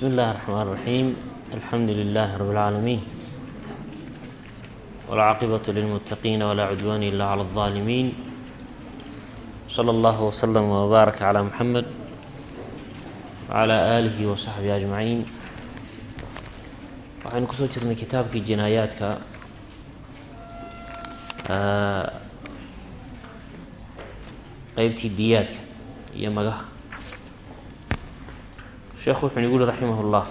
bsmi اllahi الرحmn الرaxيim alxamdu لlah rb اlعaalamiin wاlcaaqibaة lilmutaqiina wlaa cudwan ila clى الظaalimiin slى اllah wslm wbaarak clى mxamed wclى alihi wsaxbihi ajmaciin waxaynu kusoo jirnay kitaabkii jinaayaadka qeybtii diyaadka iyo magaha sheekhu wuxuu nigu yihi raximah اllah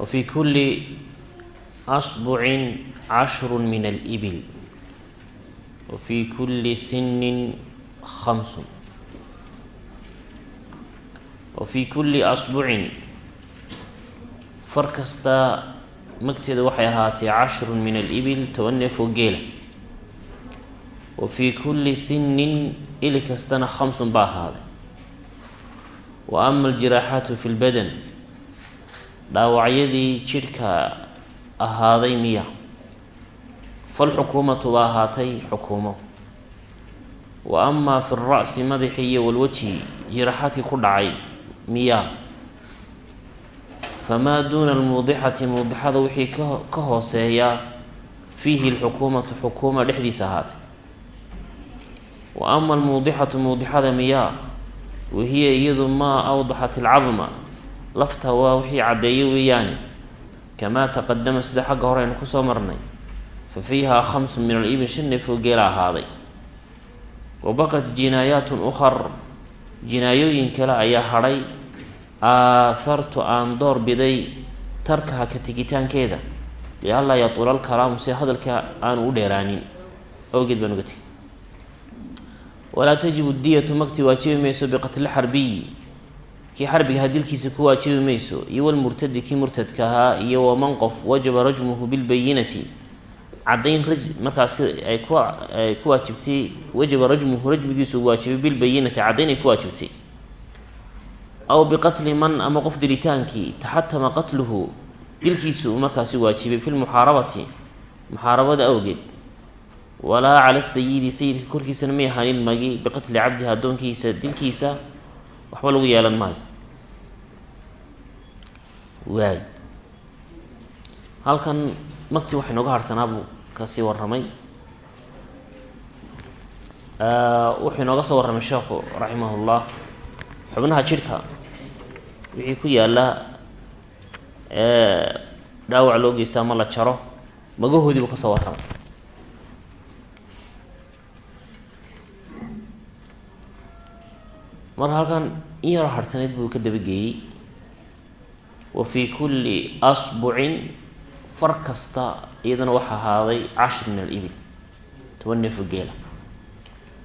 wafii kuli asbucin cashru min alibil. Wafii kuli sinin khamsun. Wafii kuli asbucin far kasta magteeda waxay ahaatay cashrun min alibil toban neef oo geela wa fii kuli sinin ili kastana khamsun baa ahaaday wa ama aljiraaxaatu fi lbadan dhaawacyadii jidhka ahaaday miya. Falxukuumatu baa ahaatay xukuumo. Wa amaa fi lra'si madaxii iyo walwajhi jiraaxaadkii ku dhacay miyaa famaa duuna almuudixati muudixada wixii ka hooseeyaa fiihi lxukuumatu xukuuma dhexdiisa ahaatay wa ama almuudixatu muudixada miyaa wahiya iyadu maa awdaxat alcadma lafta waa wixii caddeeyo weeyaane kamaa taqadama sida xagga hore aynu ku soo marnay fa fiihaa khamsun min alibil shan neef oo geela ahaaday wa baqat jinaayaatun ukhar jinaayooyin kale ayaa hadhay aahartu aan door biday tarkaha ka tegitaankeeda lianlaa yatula alkalaamu si hadalka aanu u dheeraanin awgeed baan uga tegay walaa tajibu diyatu magti waajibi mayso biqatli xarbiyi kii xarbigaha dilkiisa ku waajibi mayso iyo walmurtadi kii murtadka ahaa iyo waman qof wajaba rajmuhu bilbayinati caddayn markaasi ay ku ay ku waajibtay wajaba rajmuhu rajmigiisu waajibay bilbayinati caddayn ay ku waajibtay. Aw biqatli man ama qof dilitaankii taxatama qatluhu dilkiisu uu markaasi waajibay fi lmuxaarabati muxaarabada awgeed walaa cala sayidi sayidka korkiisana may ahaanin magi biqatli cabdihi addoonkiisa dilkiisa waxba lagu yeelan maayo. Waay. Halkan magti waxa inooga harsanaa buu ka sii warramay. Wuxuu inooga soo warramay sheekhu raximah llah xubnaha jidhka wixii ku yaalla dhaawac loo geysta ama la jaro magahoodii buu ka soo warramay mar halkan in yaroo harhsaneyd buu ka dabageeyey. Wa fii kulli asbucin far kasta iyadana waxaa ahaaday cashir min alibil toban neefo geela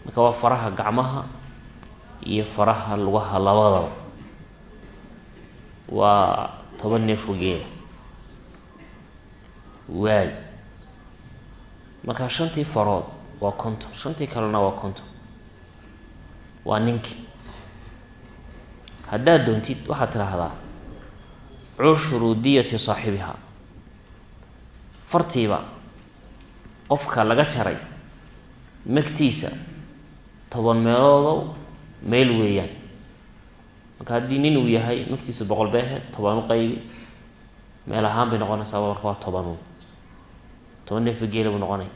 marka waa faraha gacmaha iyo faraha lugaha labadaba. Waa toban neefo geela waay. Marka shantii farood waa konton shantii kalena waa konton. Waa ninkii haddaad doontid waxaad tidhaahdaa cushru diyati saaxibiha. Fartiiba qofka laga jaray magtiisa toban meeloodow meel weeyaan. Marka haddii nin uu yahay magtiisa boqol beehe toban u qaybi meel ahaan bay noqonaysaa marka waa toban toban neefa geela buu noqonaya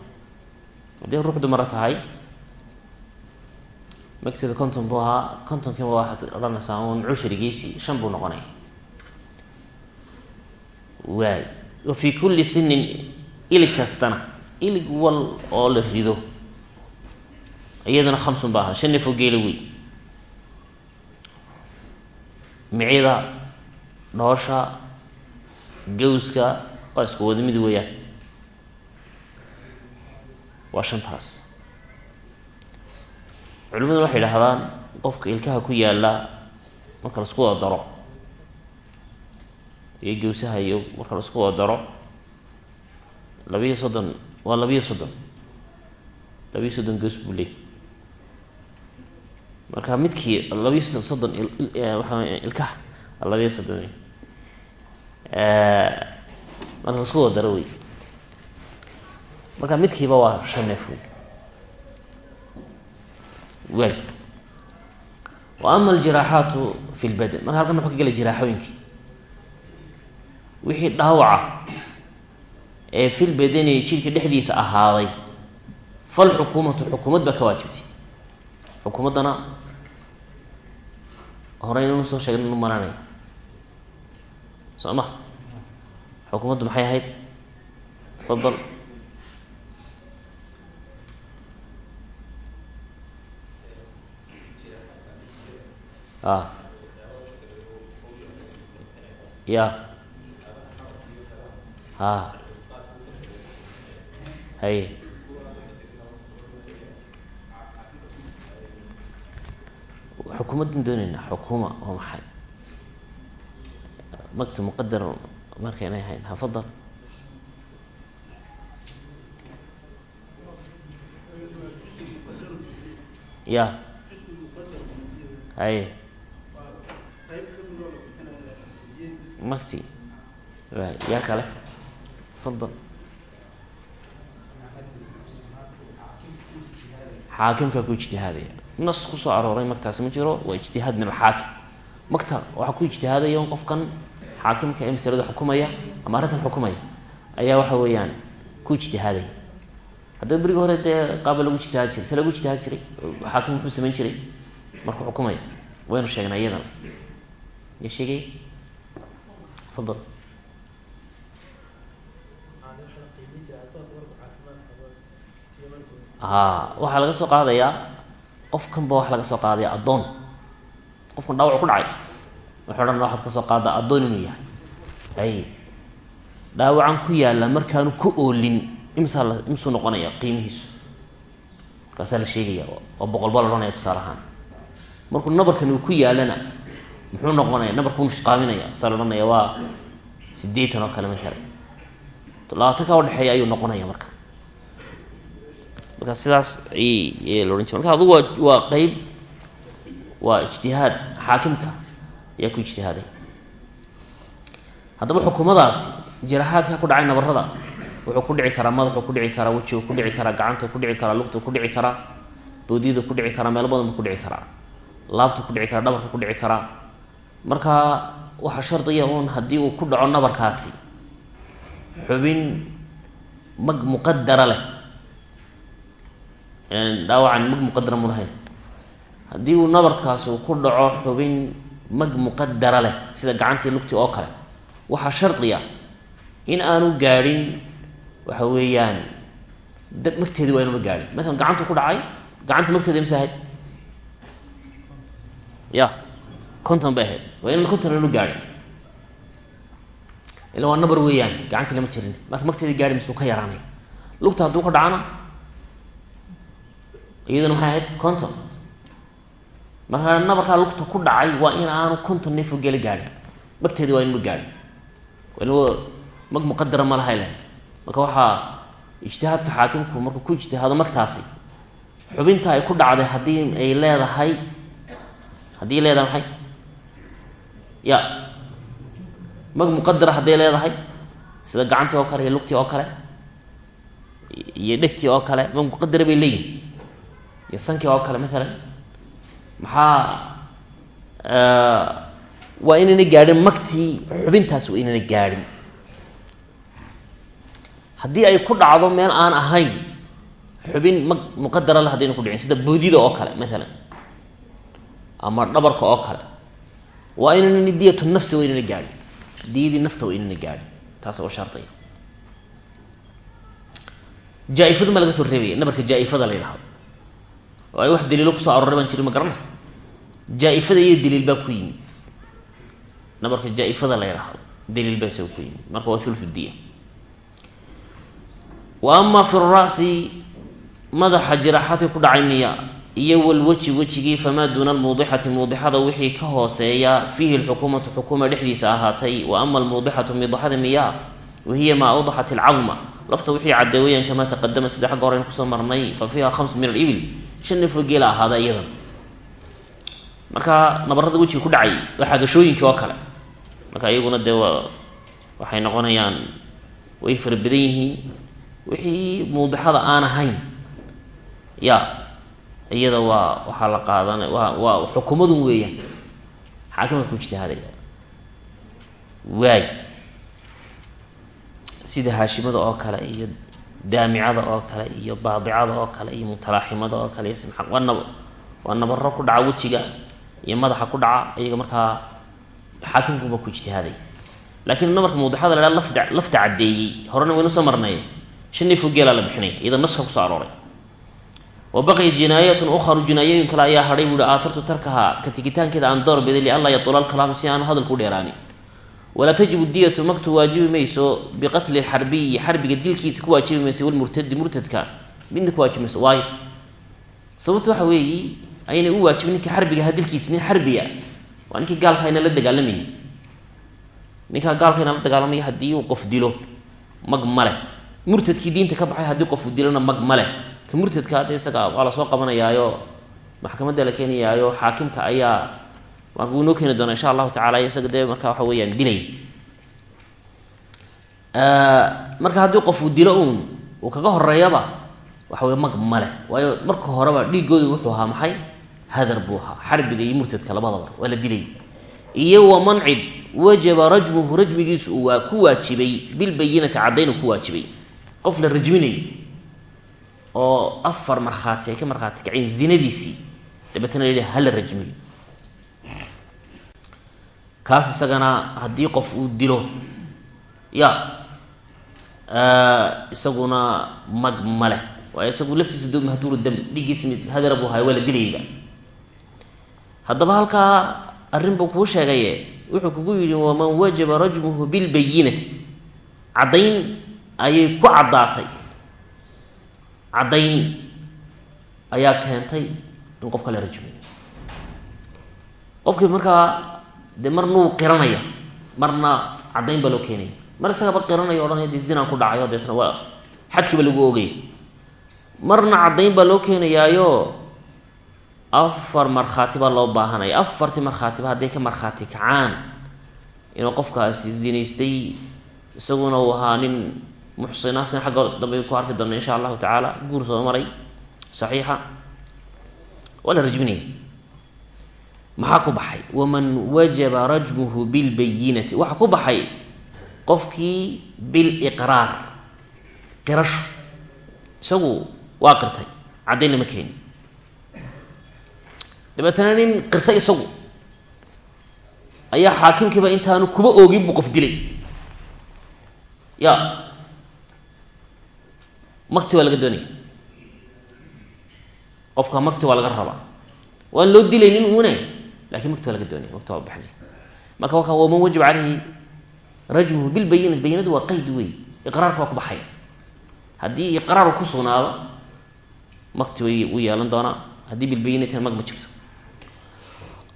haddii ruux dumara tahay magteeda konton buu ahaa kontonkiiba waxaad odhanaysaa un cushrigiisii shan buu noqonaya waay. Wa fii kulli sinin ilig kastana ilig wal oo la rido. Iyadana khamsun baa ahaa shan neefoo geela wey micida dhoosha gawska waa isku wada mid weeyaan. Waa shantaas culimadu waxay idhahdaan qofka ilkaha ku yaalla marka la isku wada daro iyo gawsaha iyo marka la isku wada daro labiyo soddon waa labiyo soddon labiyo soddon gaws buu leey marka midkii labiyo soddon waaa ilkaha labiyo soddon marka la isku wada daro wey marka midkiiba waa shan neef wey waay wa ama aljiraaxaatu fi lbadan marka halkan muxuu ka gela jiraaxooyinkii wixii dhaawaca ee fil badani jidhka dhexdiisa ahaaday fal xukuumatu xukuumad baa ka waajibtay. Xukuumaddana horeynanu soo sheegna nu maranaya soo ma? Xukuumaddu maxay ahayd? Fadal ya. Ha hay xukuumaddan dooneynaa xukuuma waa maxay? Makti muqadar markaynay ahayn hafadal ya. Hay makti waay yaa kale? Fadal xaakimkaa ku ijtihaadaya. Nas ku soo arooray magtaasi ma jiro? Waa ijtihaad min alxaakim magta waxaa ku ijtihaadaya qofkan xaakimka ee masalada xukumaya ama arrintan xukumaya ayaa waxa weeyaan ku ijtihaadaya. Haddaba berigi hore dee qaaba lagu ijtihaad jiray se lagu ijtihaad jiray xaakim muxuu samayn jiray markuu xukumaya waynu sheegnay iyadana fadal a waxaa laga soo qaadayaa qofkan ba waxaa laga soo qaadaya addoon. Qofkan dhaawac ku dhacay. Wuxuu odhan waxaad ka soo qaadaa addoon inuu yahay. Ay. Dhaawacan ku yaalla markaanu ku oolin imsaa la noqonaya qiimihiisu. Markaasaa la sheegaya oo boqol baa la odhanaya tusaale ahaan. Markuu nabarkan uu ku yaalana muxuu noqonaya nabarku nusqaaminaya saa la odhanaya waa sideetan oo kale maalan labaatan ka udhexeeya ayuu noqonaya marka. Marka sidaas ay la ohan jira marka adugu waa waa qeyb waa ijtihaad xaakimka ayaa ku ijtihaaday. Haddaba xukumadaasi jiraxaadka ku dhacay nabarada wuxuu ku dhici karaa madaxuu ku dhici karaa wejigu ku dhici karaa gacantu ku dhici karaa lugtu ku dhici karaa boodiyadu ku dhici karaa meelo badan buu ku dhici karaa. Laabtu ku dhici karaa dhabarku ku dhici karaa marka waxaa shardiya uun haddii uu ku dhaco nabarkaasi. Xubin mag muqadara leh. Dhaawacan mag muqadara mu lahayn. Haddii uu nabarkaas uu ku dhaco xubin mag muqadara leh sida gacantii lugti oo kale waxaa shardiya in aanu gaadhin waxa weeyaan dad magteedi waa inuuna gaadhin. Maalan gacantu ku dhacay gacanta magteeda imse ahayd ya konton bay ahayd. Waa inaan konton inu gaadhin. Ila waa nabar weeyaan gacantii lama jirin. Marka magteeda gaadhi mise ka yaraanay. Lugta hadduu ka dhacana iyaduna maxay ahayd conton marka nabarkaa lugta ku dhacay waa in aanu conton neefo geli gaadhin. Magteedi waa inuu gaadhin. N mag muqadara ma lahay leh. Marka waxaa ijtihaadka xaakimku markuu ku ijtihaado magtaasi xubinta ay ku dhacday haddii ay leedahay haddii leedahay maxay ya. Mag muqadara hadday leedahay. Sida gacantii oo kale iyo lugtii oo kale iyo dhegtii oo kale mag muqadara bay leeyihiin iyo sankii oo kale maalan maxaa waa inayna gaadhin magtii xubintaasi waa inayna gaadhin. Haddii ay ku dhacdo meel aan ahayn xubin mag muqadara le hadayna ku dhicin sida boodida oo kale maalan ama dhabarka oo kale waa inayna diyatu nafsi waa inayna gaadhin diyadii nafta waa inayna gaadhin taas oo shardiya jaa-ifadu ma laga soo reebaya nabarka jaa-ifada la yidhahdo oo ay wax daliilo ku soo aroray baan jirin ma garanaysa? Jaa-ifada iyo daliil baa ku yimid nabarka jaa-ifada la yidhaahdo daliil baa isaga ku yimid marka waa thulthu diya. Wa fi ra'si madaxa jiraxati ku dhacay miya iyo walweji wejigii famaa duuna almuudixati muudixada wixii ka hooseeya fiihi lxukuumatu xukuma dhexdiisa ahaatay. Wa ama almuudixatu midaxada miya wahiya maa awdaxat alcadma lafta wixii cadday weyaan kamaa taqadama sida xagga horeyn ku soo marnay fa fiiha khamsu min alibil. Shan neefoo geela ahaada iyadan. Marka nabarada wejiga ku dhacay waa xagashooyinkii oo kale. Marka iyaguna dee waa waxay noqonayaan way fara yihiin. Wixii muudixada aan ahayn ya iyada waa waxaa la qaadan waa waa xukumadun weeyaan. Xaakimka ku ijtihaadaya. Waay. Sida haashimada oo kale iyo daamicada oo kale iyo baadicada oo kale iyo mutalaaximada oo kale iyo waa nab waa nabaro ku dhaca wejiga iyo madaxa ku dhaca iyaga markaa xaakimkuba ku ijtihaaday laakiin namarka mawdixada la haha lafta lafta caddeeyey. Horena waynu soo marnay shan geelaa la bixinaya iyada naska ku soo arooray wa baqiya jinaayatun ukharu jinaayooyin kale ayaa hadhay buuhi aatartu tarkaha ka tigitaankeeda aan door biday lianlaa yatula lkalaam si aan hadalku dheeraanin walaa tajibu diyatu maktu waajibi mayso biqatli xarbiyi xarbiga dilkiisa ku waajibi mayso walmurtadi murtadka midna ku waajibi mayso. Waayo. Sababta waxa weeyi aynay u waajibin ninkii xarbiga ahaa dilkiisa nin xarbiya waa ninkii gaalka ayna la dagaalamayay ninkaa gaalka ayna la dagaalamaya haddii uu qof dilo mag male murtadkii diinta ka baxay haddii qofu dilona mag male ka murtadka hadda isaga waa la soo qabanayaayo maxkamadda la keenayaayo xaakimka ayaa wuu noo keeni doonaa insha allahu tacala isaga dee marka waxa weeyaan dilay. Marka haddii qofuu dilo uun uu kaga horeeyaba waxa wey mag male waayo marka horeba dhiigooda wuxuu ahaa maxay? Hadar buu ahaa. Xarbiga iyo murtadka labadaba waa la dilay. Iyo wa mancid wajaba rajmuhu rajmigiisu waa ku waajibay. Bilbayinati caddayn ku waajibay. Qof la rajminayo oo afar markhaati ay ka markhaati kaceen zinadiisii. Dabeetana la yihi hala rajmiyo kaas isagana haddii qof uu dilo ya isaguna mag male waayo isagu laftiisa do mahduuru dam dhiiggiisa mid hadara buu hayo waa la dilayba haddaba halkaa arrin buu kuu sheegaye wuxuu kugu yidhi waman wajaba rajmuhu bilbayinati caddayn ayay ku caddaatay caddayn ayaa keentay in qofka la rajmiyo qofkii markaa dee marna wuu qiranaya marna caddayn baa loo keenaya. Mar isagaba qiranaya odhanaya dee zinaan ku dhacayo deetna waa xadkiiba lagu ogaya marna caddayn baa loo keenayaayo afar markhaati baa loo baahanaya. Afartii markhaatiba hadday ka markhaati kacaan inuu qofkaasi zinaystay isaguna uu ahaa nin muxsina sina xagga dambe ku arki doona insha allahu tacaala. Guur soo maray saxiixa. Waa la rajminaya. Maxaa ku baxay? Waman wajaba rajmuhu bilbayinati. Waxaa ku baxay qofkii biliqraar qirasho. Isagu waa qirtay caddayn lama keeni dabeetana nin qirtay isagu ayaa xaakimkiiba intaanu kuba oogin buu qof dilay. Ya makti waa laga doonaya qofka makti waa laga rabaa. Waan loo dilaynin uune laakiin makti waa laga doonaya makti waa baxnay. Marka wakaa waman wajib caleyhi rajmuhu bilbayinati bayinadu waa qeyd wey iqraarka waa ku baxaya haddii iqraaru ku sugnaado makti way u yeelan doonaa. Haddii bilbayinatina mag ma jirto.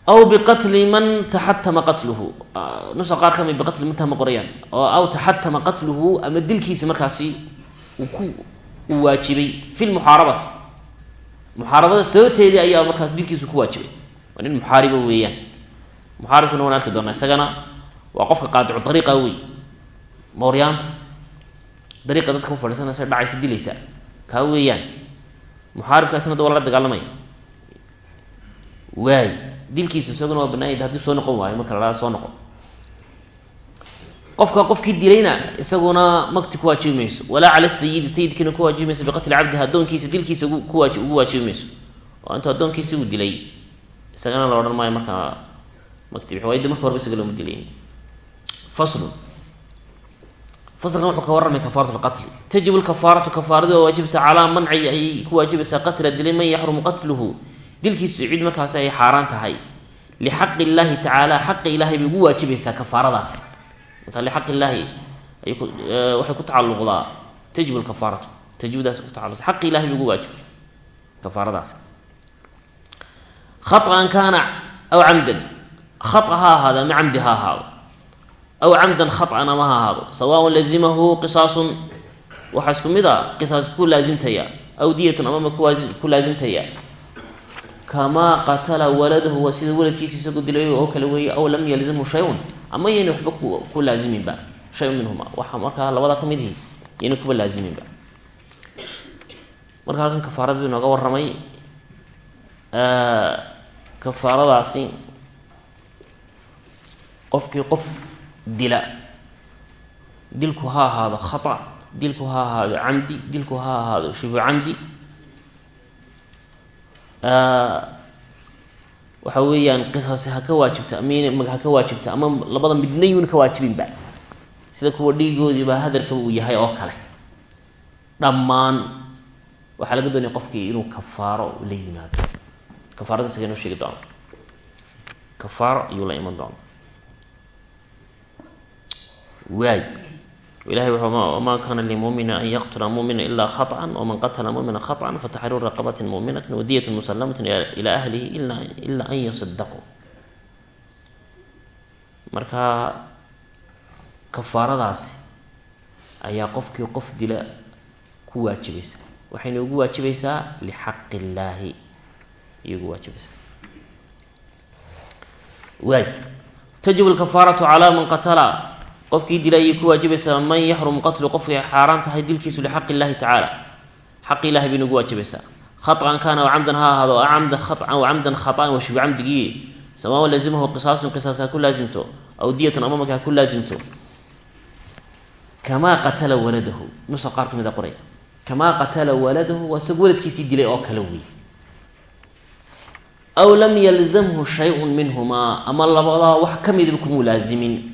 Aw biqatli man taxatama qatluhu. Nusa qaar ka mid biqatli man tahma qorayaan. Aw taxatama qatluhu ama dilkiisa markaasi uu ku uu waajibay fi lmuxaarabati muxaarabada sababteedii ayaa markaas dilkiisu ku waajibay. Waa nin muxaariba weeyaan. Muxaaribkuna waan arki doonaa isagana waa qofka qaadicu dariiqa wey mooryaanta dariiqa dadka ku fadhiisanaysa dhacaysa dilaysa. Kaa weeyaan. Muxaaribkaasina da waa dagaalamaya. Waay. Dilkiisa isaguna waa banaanyad haddii soo noqon waayo marka la soo noqon qofka qofkii dilayna isaguna makti ku waajibi mayso walaa cala sayidi sayidkiina ku waajibi mayso biqatli cabdihi addoonkiisa dilkiisa ugu waajibi oo intuu addoonkiisi uu dilay. Isagana la odhan maayo markaa makti bixi waayda marka horeba isaga looma dilayn. Faslun faslkan wuxuu ka warramay kafaaratu lqatli tajibu lkafaaratu kafaaradii waa waajibaysaa calaa manci ay ku waajibaysaa qatla dilay man yaxrumu qatluhu. Dilkiisu cid markaasi ay xaaraan tahay. Lixaqi illaahi tacaala xaqi ilahay bay ugu waajibaysaa kafaaradaasi aq ilaahi waxay ku tacaluqdaa tajib kafaaratu tajibdaas kutaaluq aq ilahi bu ugu waajibtay kafaaradaas. Aan kaana aw camdan aa ha ahaado ama camdi ha ahaado. Aw camdan khaطan ama ha ahaado. Sawaaءn lazimahu qisaasun waxaa isku mid a qisaas ku laasimtaya aw diyatun amama ku laasimtaya kamaa qatala waladahu waa sida waladkiisa isagoo dilay oo kale weeye aw lam yalzamhu shay-un. Ama yayna waxba ku laaziminba shay-un minhuma. Waxa markaa labada ka mid yayna kuba laaziminba marka halkan kafaarad buu inooga kafaaradaasi qofkii qof dila dilku ha ahaado khata dilku ha ahaado camdi dilku ha ahaado shubu camdi waxa weeyaan qisaasi ha ka waajibta ama ha ka waajibta ama labada midna yuuna ka waajibinba. Sida kuwa dhiigoodiiba hadarkaba uu yahay oo kale. Dhammaan waxaa laga doonaya qofkii inuu kafaaro la yimaado. Kafaarada isaga sheegi doono. Kafaaro ayuu la iman doona waay ilahay wuxuu ma kana limuminin an yaqtula mumina ila khaطأa wman qatla mumina khaطأa fataxriru raqabati muminat wadiyat musalamati ila ahlihi ila an yasadaquu marka kafaaradaasi ayaa qofkii qof dila ku waajibaysa waxayna ugu waajibaysaa lixaqi illaahi ayay ugu waajibaysaa waay tajib lkafaaratu calaa man qatala qofkii dila ayay ku waajibaysaa man yaxrumu qatlu qofkay xaaraan tahay dilkiisu lixaqi illahi tacaala. Xaqi ilahi bayna ugu waajibaysaa. Khaطan kaana aw ha ahaado camda khaan aw camdan washibu camdigii. Samaa lazimahu qisaasun qisaas ha ku laasimto aw diyatun ama ha ku laasimto kamaa qatala waladahu nusa qaar ka mid a qoraya. Kamaa qatala waladahu waa isagu waladkiisii dilay oo kale wey aw lam yalzamhu shayun minhumaa ama labadaa wax ka midaba kumuu laazimin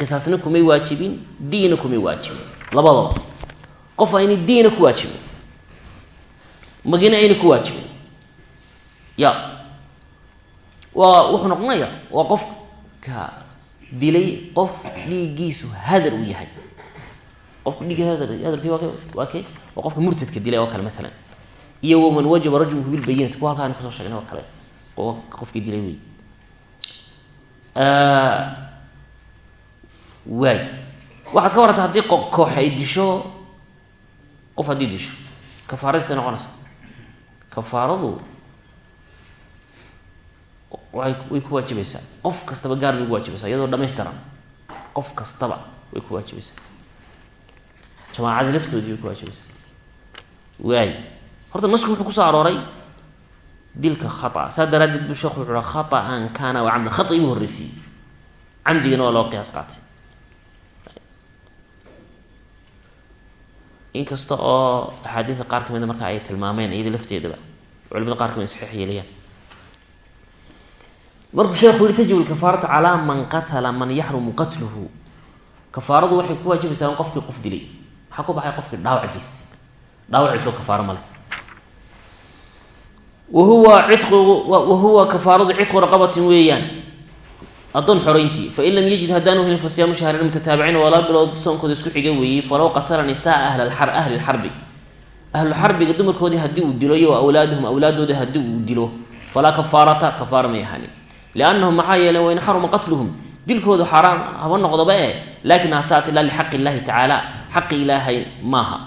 qisaasna kumay waajibin diina kumay waajibin. Labadaba. Qof ayna diina ku waajibin. Magina ayna ku waajibin. Ya. Waa wuxuu noqonaya waa qofka dilay qof dhiiggiisu hadar uu yahay. Qofka hadar hadarki waa kee waa qofka murtadka dilay oo kale maalan iyo waman wajaba rajmuhu bilbayinati kuwa halkaan ku soo sheegnay oo kale. Qofkii dilay wey waay waxaad ka waranta haddii koox ay disho qof haddii disho. Kafaaradiisa noqonaysa. Kafaaradu way way ku waajibaysaa. Qof kastaba gaar bay ugu waajibaysaa iyadoo dhamaystiran qof kastaba way ku waajibaysaa. Jamaacadii laftoodii way ku waajibaysaa. Waay horta nasku wuxuu ku soo arooray dilka khata. Saa daraaddeed buu sheekhu wuxu uha khaطan kaana wa camdan. Khata ibu horreysiiyey. Camdigana waa loo qiyaas qaatay inkasta oo axaadiidka qaar ka mida marka ay tilmaameen iyada lafteedaba. Culimada qaar ka mid saxiix yeelayaan. Sheekhu yihi tajibu lkafaaratu calaa man qatala man yaxrumu qatluhu. Kafaaradu waxay ku waajibaysaa in qofkii qof dilay. Maxaa ku baxay qofkii dhaawac geystay dhaawaciisoo kafaaro male wahuwa ciqu wahuwa kafaaradu cidqu raqabatin weeyaan addoon xoreyntii fain lam yajid haddaanu helin fasiyaamu shahrayn mutataabiciin oo laba bilood soonkooda isku xiga weeyey falow qatala nisaa ahli lxarbi ahlu xarbiga dumarkoodii haddii uu dilo iyo awlaadahum awlaadooda haddii uu dilo falaa kafaarata kafaara may ahaanin liannahum maxaa yeeley wain xaruma qatluhum dilkoodu xaaraan haba noqdoba e laakin hasaat ilaa lixaqi illaahi tacaala xaqi ilaahay maaha.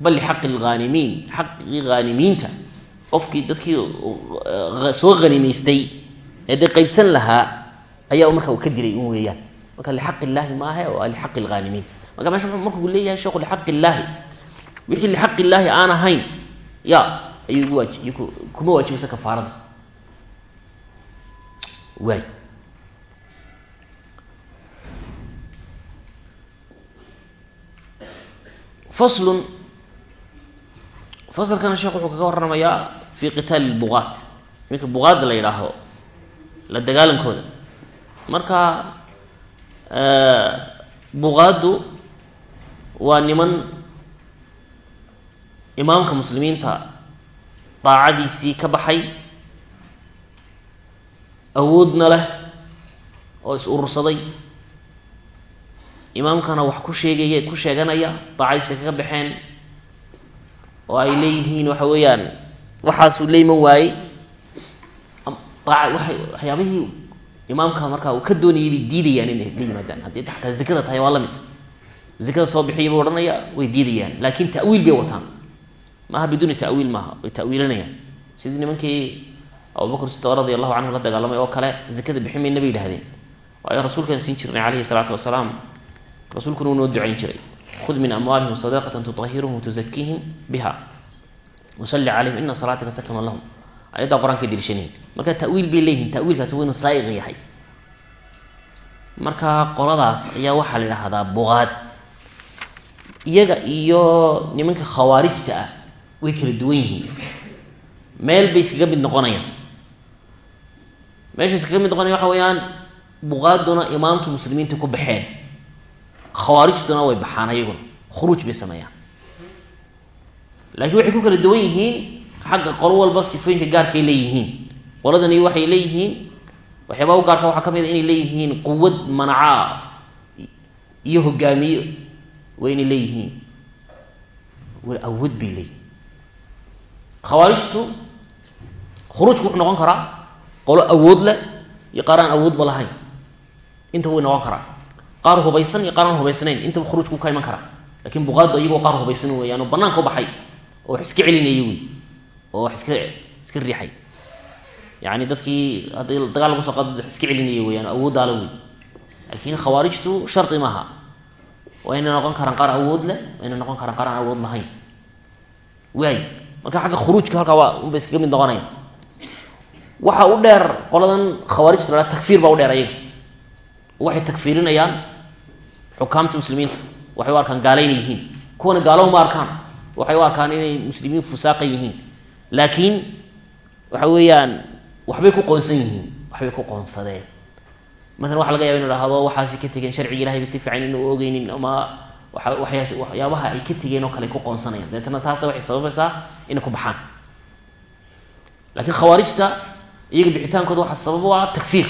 Bal lixaqi lghaanimiin xaqii haanimiinta qofkii dadkii soo hanimaystay ee dee qeybsan lahaa ayaa marka uu ka dilay un weeyaan. Marka lixaqi illaahi maahe waa lixaqi lghaanimiin marka meesha markuu leeyahay sheekhu lixaqi illaahi wixii lixaqi illaahi aan ahayn ya ayuu gu kuma waajibaysa kafaarada. Waay. Faslun faslkana sheekhu wuxuu kaga waramayaa fi qitaali lbuqaat minka buqaadda la yidhaahdo la dagaalankooda marka buqaaddu waa niman imaamka muslimiinta daacadiisii ka baxay awoodna leh oo is urursaday. Imaamkana wax ku sheegaya ku sheeganaya daacadiisa kaga baxeen oo ay leeyihiin waxa weeyaan waxaasuu la iman waayey waay waxyaabihii imaamka markaa uu ka doonayay bay diidayaan inay la yimaadaan. Haddii xataa zakada tahay waa la mid. Zakada soo bixiya buu odhanaya way diidayaan. Laakin ta'wiil bay wataan. Maaha biduuni ta'wiil maaha way ta'wiilinayaan sidii nimankii abubakr sido radi allahu canhu la dagaalamay oo kale zakada bixin mayna bay yidhahdeen waayo rasuulkaan siin jirnay calayhi salaatu wasalaam rasuulkuna uu ducayn jiray. Khud min amwaalihim sadaqatan tutahhiruhum tuzakiihim biha. Wasalli calayhim ina salaatika sakana lahum ayaddaa qur'aanka deliishanayn marka tawiil bay leeyihiin tawiilkaasi waa inuu saaiq yahay. Marka qoladaas ayaa waxaa la idhaahdaa buqaad iyaga iyo nimanka khawaarijta ah way kala duwan yihiin meel bay iskaga mid noqonayaan meesha iskaga mid noqonaya waxa weeyaan buqaaduna imaamkii muslimiinta ku baxeen khawaarijtuna way baxaan ayaguna khuruuj bay sameeyaan laakiin waxay ku kala duwan yihiin xagga qolo walba sifooyinka gaarkay leeyihiin. Qoladani waxay leeyihiin waxyaabaa u gaarka waxaa ka mid a inay leeyihiin quwad manacaa iyo hogaamiye waa inay leeyihiin. Way awood bay leeyihiin. Khawaarijtu khuruujku wuxuu noqon karaa qolo awood leh iyo qaar aan awoodba lahayn. Intaba way noqon karaa qaar hubaysan iyo qaar aan hubaysnayn. Intaba khuruujku ka iman karaa laakiin buqaaddu iyagoo qaar hubaysan weeyaan oo banaanka u baxay oo wax iska celinayay wey oo wax iska iska riixay. Yani dadkii haddii dagaal lagu soo qaado iska celinayay weyaan awooddaala wey laakiin khawaarijtu shardi maaha. Waa inay noqon karaan qaar awood leh waa inay noqon karaan qaar aan awood lahayn. Waay. Marka xagga khuruujka halkaa waa unba iskaga mid noqonaya waxa u dheer qoladan khawaarijta la takfiir baa u dheer ayaga. Waxay takfiirinayaan xukaamta muslimiinta. Waxay u arkaan gaala inay yihiin. Kuwana gaalo ma arkaan. Waxay u arkaan inay muslimiin fusaaqa yihiin laakiin waxa weeyaan waxbay ku qoonsan yihiin waxbay ku qoonsadeen. Maalan waxa laga yaba inu hahdo waxaasi ka tegeen sharciga ilahayba si fiican inu ogeynin ama waa waxyaabaha ay ka tegeen oo kale ku qoonsanayaan. Dabeetana taasa waxay sababaysaa inay ku baxaan. Laakiin khawaarijta iyaga bixitaankooda waxaa sabab ah takfiir.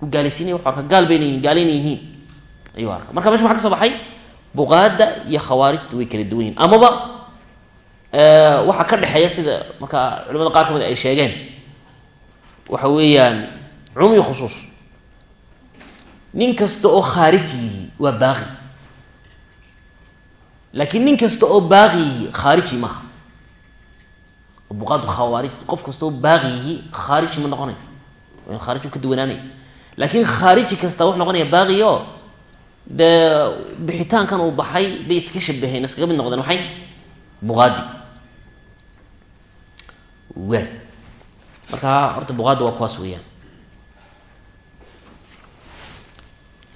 Ku gaalaysiinaya waxu arka gaal bayna yihiin gaalayna yihiin. Ayuu arka marka meesha maxa ka soo baxay buqaada iyo khawaarijtu way kala duwan yihiin amaba waxaa ka dhexeeya sida marka culimada qaar ka mid ay sheegeen waxa weeyaan cumuum iyo khusuus. Nin kasta oo khaariji yihi waa baaqi. Laakiin nin kasta oo baaqi yihi khaariji maaha buqaadu khawaarij qof kasta oo baaqi yihi khaariji ma noqonay. Khaarij u ka duwanaanay. Laakiin khaariji kasta wuxu noqonaya baaqi o dee bixitaankan uu baxay bay iska shabaheen iskaga mid noqdeen maxay? Buqaadi waa marka horta buqaada waa kuwaas weeyaan.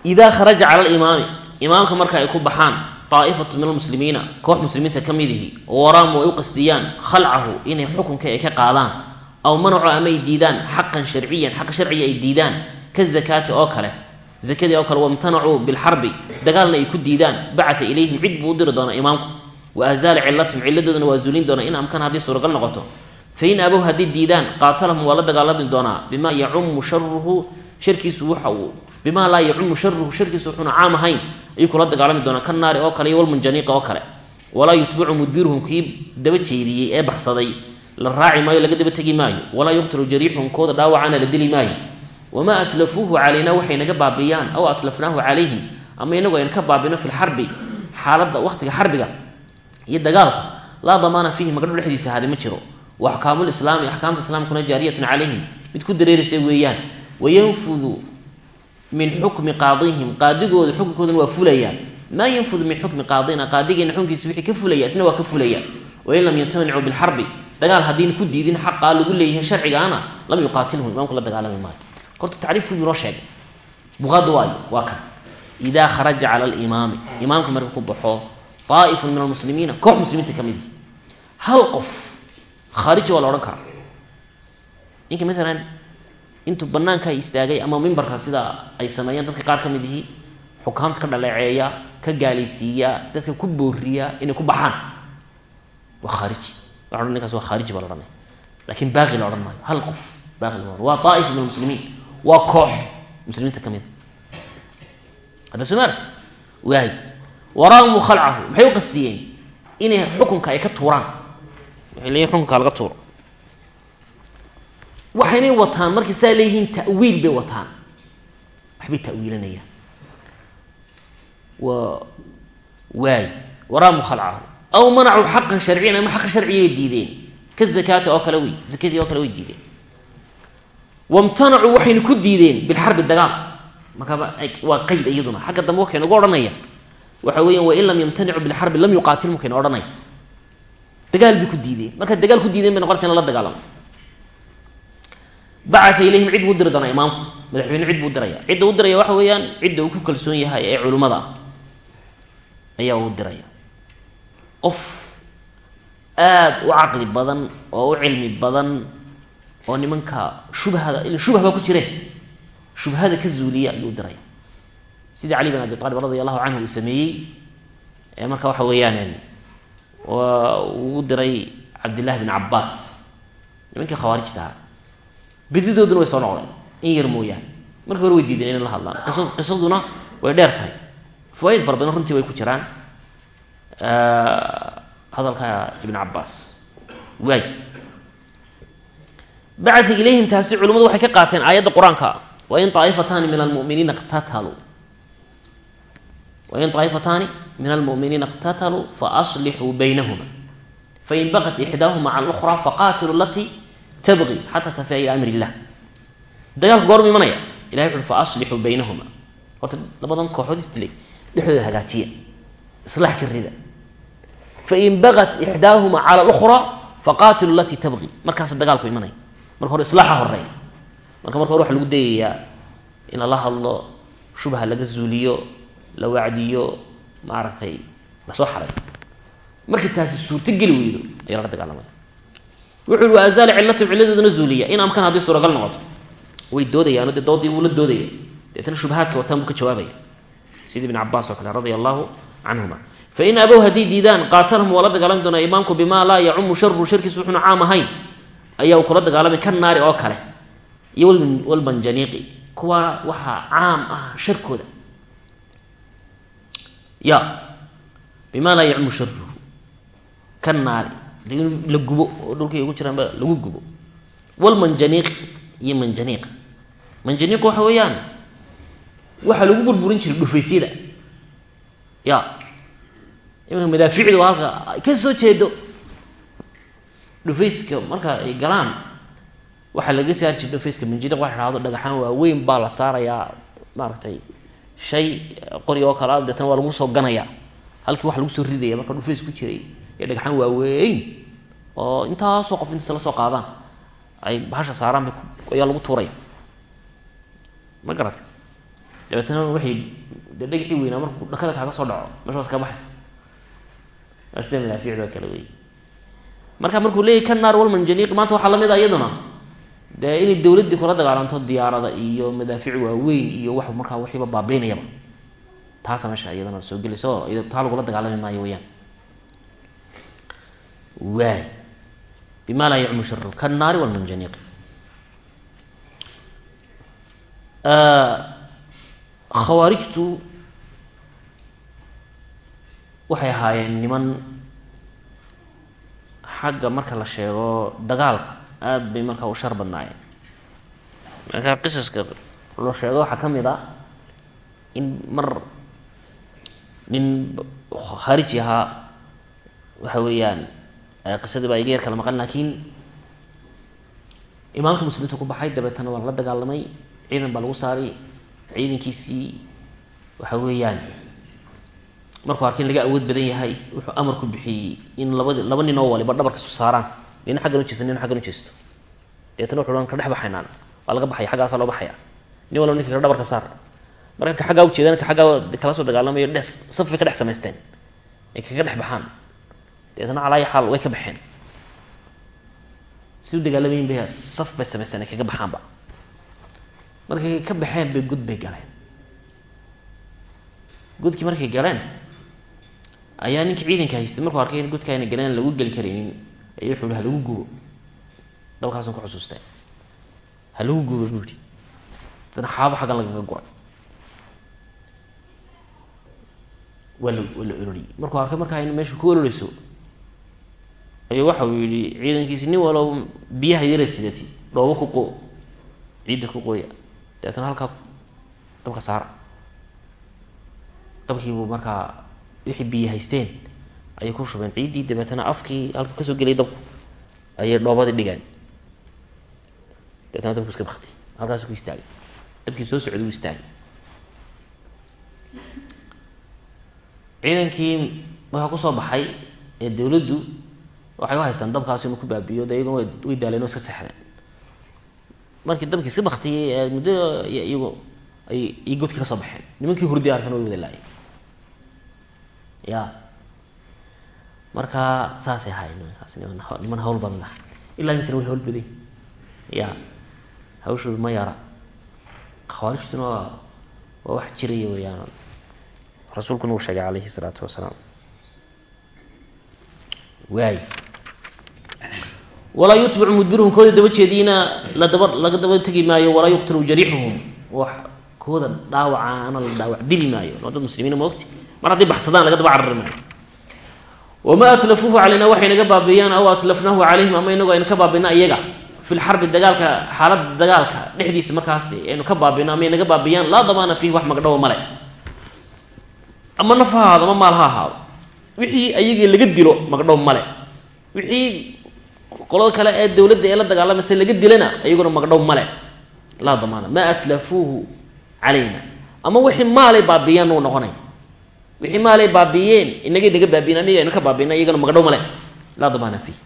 Idaa kharaja cala alimaami imaamka marka ay ku baxaan daa'ifatu min almuslimiina koox muslimiinta ka midihi waraamu ay u qasdiyaan khalcahu inay xukunka ay ka qaadaan aw manacu ama ay diidaan xaqan sharciyan xaqa sharciga ay diidaan ka zakaati oo kale. Zakadii oo kale wamtanacuu bilxarbi dagaalna ay ku diidaan bacata ilayhim cid buu u diri doonaa imaamku. Wa azaala cilatahum ciladoodana waa zuulin doonaa in amkan haddii suuragal noqoto fain abow hadday diidaan qaatalahum waa la dagaalami doonaa. Bimaa yacumu sharuhu sharkiisu waxa uu bimaa laa yacumu sharuhu sharkiisu wuxuuna caam ahayn ayuu kula dagaalami doonaa. Ka naari oo kale iyo walmunjaniiqa oo kale. Walaa yutbicu mudbiruhum kii daba jeediyey ee baxsaday la raaci maayo laga daba tegi maayo. Walaa yuqtalu jariixuhum kooda dhaawacana la dili maayo. Wamaa atlafuuhu calaynaa waxay naga baabiyaan aw atlafnaahu calayhim ama inagu aynu ka baabino fi lxarbi xaaladda waqtiga xarbiga iyo dagaalka. Laa damaana fiihi magdho dhexdiisa ahaade ma jiro wa axkaamu lislaami axkaamta islaamkuna jaariyatun calayhim. Mid ku dareeraysa weeyaan wayanfudu min xukmi qaadihim. Qaadigooda xukunkoodana waa fulayaa maa yanfudu min xukmi qaadina. Qaadigeena xukunkiisa wixii ka fulaya isna waa ka fulaya. Wain lam yamtanicuu bilxarbi. Dagaal haddiina ku diidin xaqaa lagu leeyahay sharcigaana lam yuqaatilhu. Imaamku la dagaalami maayo horta tacriifku inoo sheegay. Buqaada waayo waa kan. Idaa kharaja cala alimaami imaamka marka ku baxo daa'ifun min almuslimiina. Koox khaariji waa la odhan karaa. Ninka maalan intuu banaanka istaagay ama mimbarka sida ay sameeyaan dadka qaar ka mid ihi xukaamta ka dhaleeceeya ka gaalaysiiya dadka ku booriya inay ku baxaan. Waa khaariji waa odhan ninkaas waa khaariji baa la odhanaya laakiin baaqi la odhan maayo. Hal qof baaqi la waa daa'if min almuslimiin. Waa koox muslimiinta ka mid. Hadda soo maarti waay waraamu khalcahu. Maxay u qasdiyeen? Inay xukunka ay ka tuuraan waxay leeyihiin xukunka laga tuuro. Waxaynay wataan markay saa leeyihiin ta'wiil bay wataan. Waxbay ta'wiilanayaan. Wa waay waraamu khalcahu aw manacuu xaqan sharciyan ama xaqa sharcigay diideen. Ka zakaati oo kale wey zakadii oo kale way diideen. Wamtanacuu waxayna ku diideen bilxarbi dagaal. Markaaba waa qayd iyaduna. Xagga dambe wakay nagu odhanaya. Waxa weeyaan wain lam yamtanicuu bilxarbi lam yuqaatilhum kayna odhanaya dagaal bay ku diideen marka dagaal ku diideen bay noqonaysa in lala dagaalamo. Bacaa ilayhim cid buu diri doonaa imaamku. Madaxweyne cid buu diraya. Cidda u diraya waxa weeyaan cidda uu ku kalsoon yahay ee culimmada ah ayaa uu diraya. Qof aada u caqli badan oo u cilmi badan oo nimanka shubhada il shubha baa ku jireen shubhada ka zuuliya ayuu diraya. Sidii cali bin abi aalib radi allahu canhu uu sameeyey. Ee marka waxa weeyaan uu diray cabdillahi bin cabaas nimankii khawaarijta ahaa bididooduna way soo noqdeen in yar mooyaane markii hore way diideen inay la hadlaan qisa qisaduna way dheer tahay fawaaid fara badan runtii way ku jiraan hadalka ibn cabaas waay bacaa ilayhim taasi culimmadu waxay ka qaateen aayadda qur'aanka wain aaifataani min almuminiina qtataluu wain aaifatani min almuminiina iktataluu faaslixuu baynahuma fain baqat ixdaahuma cala lura faqatiluu latii tabqi xata tafiya ilaa amr illah dagaalku goormu imanaya ilahi wuxu faaslixuu baynahuma horta labadan kooxood isdilay dhexdooda hagaajiya islaax ka rida fain baqat ixdaahuma cala lura faqatiluu latii tabqi markaasa dagaalku imanaya marka hore islaaxa horreeya marka marka hore waxa lagu dayayaa in lala hadlo shubha laga zuuliyo la wacdiyo maaragtay la soo xaray markii taasi suurto geli weydo ayaa lala dagaalamaya wuxu uhi wa azaala cillatum cilladoodana zuuliya in amkan haddii suuragal noqoto way doodayaano dee doodii buu la doodaya deetana shubahaadka wataan buu ka jawaabaya. Sida ibn cabaas oo kale radia allahu canhuma fain abow haddii diidaan qaatalahum waa la dagaalami doonaa imaamku bimaa laa yacumu sharuhu sharkiisu wuxuuna caam ahayn. Ayaa uu kula dagaalamay ka naari oo kale. Iyo walmanjaniiqi kuwa waxaa caam ah sharkooda ya bimaa laa yacumu sharuhu ka naari la gubo oo dhulkay ugu jiraanba lagu gubo. Walmanjaniiq iyo manjaniiq manjaniiq waxa weeyaan waxaa lagu burburin jiray dhufaysyada. Ya imanka madaaficdu halka ka soo jeedo dhufayska marka ay galaan waxaa laga saari jiray dhufayska manjaniiq waxa dhahdo dhagaxaan waaweyn baa la saarayaa maaragtay shay qori oo kale deetana waa lagu soo ganayaa halkii waxa lagu soo ridaya marka dhufays ku jiray ee dhagxaan waaweyn oo intaasoo qof intaas la soo qaadaan. Ay bahasha saaraan ayaa lagu tuuraya ma garata dabeetana waxay de dhagxii weynaa markuu dhakada kaaga soo dhaco meesha was ka baxaysa. Waa sida madaaficda kale wey marka markuu leeyahy ka naar walmanjaniiq maanta waxaa la mid a iyaduna dee inay dowladdii kula dagaalanto diyaarada iyo madaafic waaweyn iyo wax markaa wixiiba baabeynayaba taasa meesha iyadana soo gelaysa oo iyado taa lagula dagaalami maayo weyaan. Waay. Bima laa yacmu sharu kannaari walmanjaniiq khawaarijtu waxay ahaayeen niman xagga marka la sheego dagaalka aada bay markaa u shar badnaayeen. Markaa qisaska la sheego waxaa ka mid a in mar nin khaariji ahaa waxa weeyaan qisadii baa iga yar kala maqan laakiin imaamka muslimiinta ku baxay dabeetana waa la dagaalamay ciidan baa lagu saaray ciidankiisii waxa weeyaan markuu arkay in laga awood badan yahay wuxuu amar ku bixiyey in labadi laba nin oo waliba dhabarka isu saaraan nina xaggan u jeesto nina xaggan u jeesto. Deetana wuxu han ka dhex baxaynaan. Waa laga baxaya xaggaasaa loo baxaya. Nin walba ninka kale dhabarka saar. Marka ka xaggaa ujeedaan ka xaggaa kala soo dagaalamayo dhes safay ka dhex samaysteen. Ay kaga dhex baxaan. Deetana calaayi xaal way ka baxeen. Si u dagaalamayin bay saf bay samaysteen ay kaga baxaanba. Markay ka baxeen bay gud bay galeen. Gudkii markay galeen ayaa ninkii ciidanka haystay. Markuu arkay in gudka ayna galeen lagu geli karaynin ay wuxuu hi halagu gubo. Dabkaasan ku xusuustay. Halagu gubo buu yihi dana xaabo xaggan lagaga guray waa la waa la ololiyey markuu arkay markaa in meesha ku ololeyso ayuu waxa uu yihi ciidankiisi nin walow biyaha yara sidati dhoobo ku qoo ciidda ku qooya dabeetana halkaa dabka saara. Dabkiibuu markaa wixii biyo haysteen ayay ku shubeen. Ciiddii dabeetana afkii halkuu ka soo gelay dabku ayay dhoobadii dhigeen. Dabeetana dabku iska bakti halkaasu ku istaagay. Dabkii soo socday u istaagay. Ciidankii waxaa ku soo baxay ee dawladdu waxay u haystaan dabkaasi inuu ku baabiiyo. De iyaguna way daaleen oo iska seexdeen. Markii dabkii iska baktiyey muddo iyagu ay ay godki ka soo baxeen. Nimankii hurdi arkan way wada laayeen ya marka saasay ahaayeen nimankaas niman niman hawl badan ah. Ilaa iminkana way hawl ya hawshoodu ma yara. Khawaarijtuna waa waa wax jiraya weyaan rasuulkuna uu sheegay calayhi salaatu wasalaam. Waay. Walaa yutbicu mudbiruhum kooda daba jeediina la daba laga daba tegi maayo walaa yuqtalu jariixuhum wax kooda dhaawacaana la dhaawac dili maayo. Waa dad muslimiina ma ogti? Mar hadday baxsadaan laga daba carari maayo wamaa atlafuuhu calaynaa waxay naga baabiiyaan aw atlafnaahu calayhim ama inagu aynu ka baabina iyaga fi lxarbi dagaalka xaaladda dagaalka dhexdiisa markaas aynu ka baabino ama naga baabiyaan laa damaana fiihi wax magdhowa male ama naf ha ahaado ama maal ha ahaado wixii ayagii laga dilo magdhow male wixii qolada kale ee dowladda ee la dagaalamaysa laga dilana iyaguna magdhow male laa damaana maa atlafuuhu calayna ama wixii maalay baabiyeen uu noqonay wixii maalay baabiyeen? Inagay naga baabiyen amiga aynu ka baabina iyagana magdhow male laa damaana fiih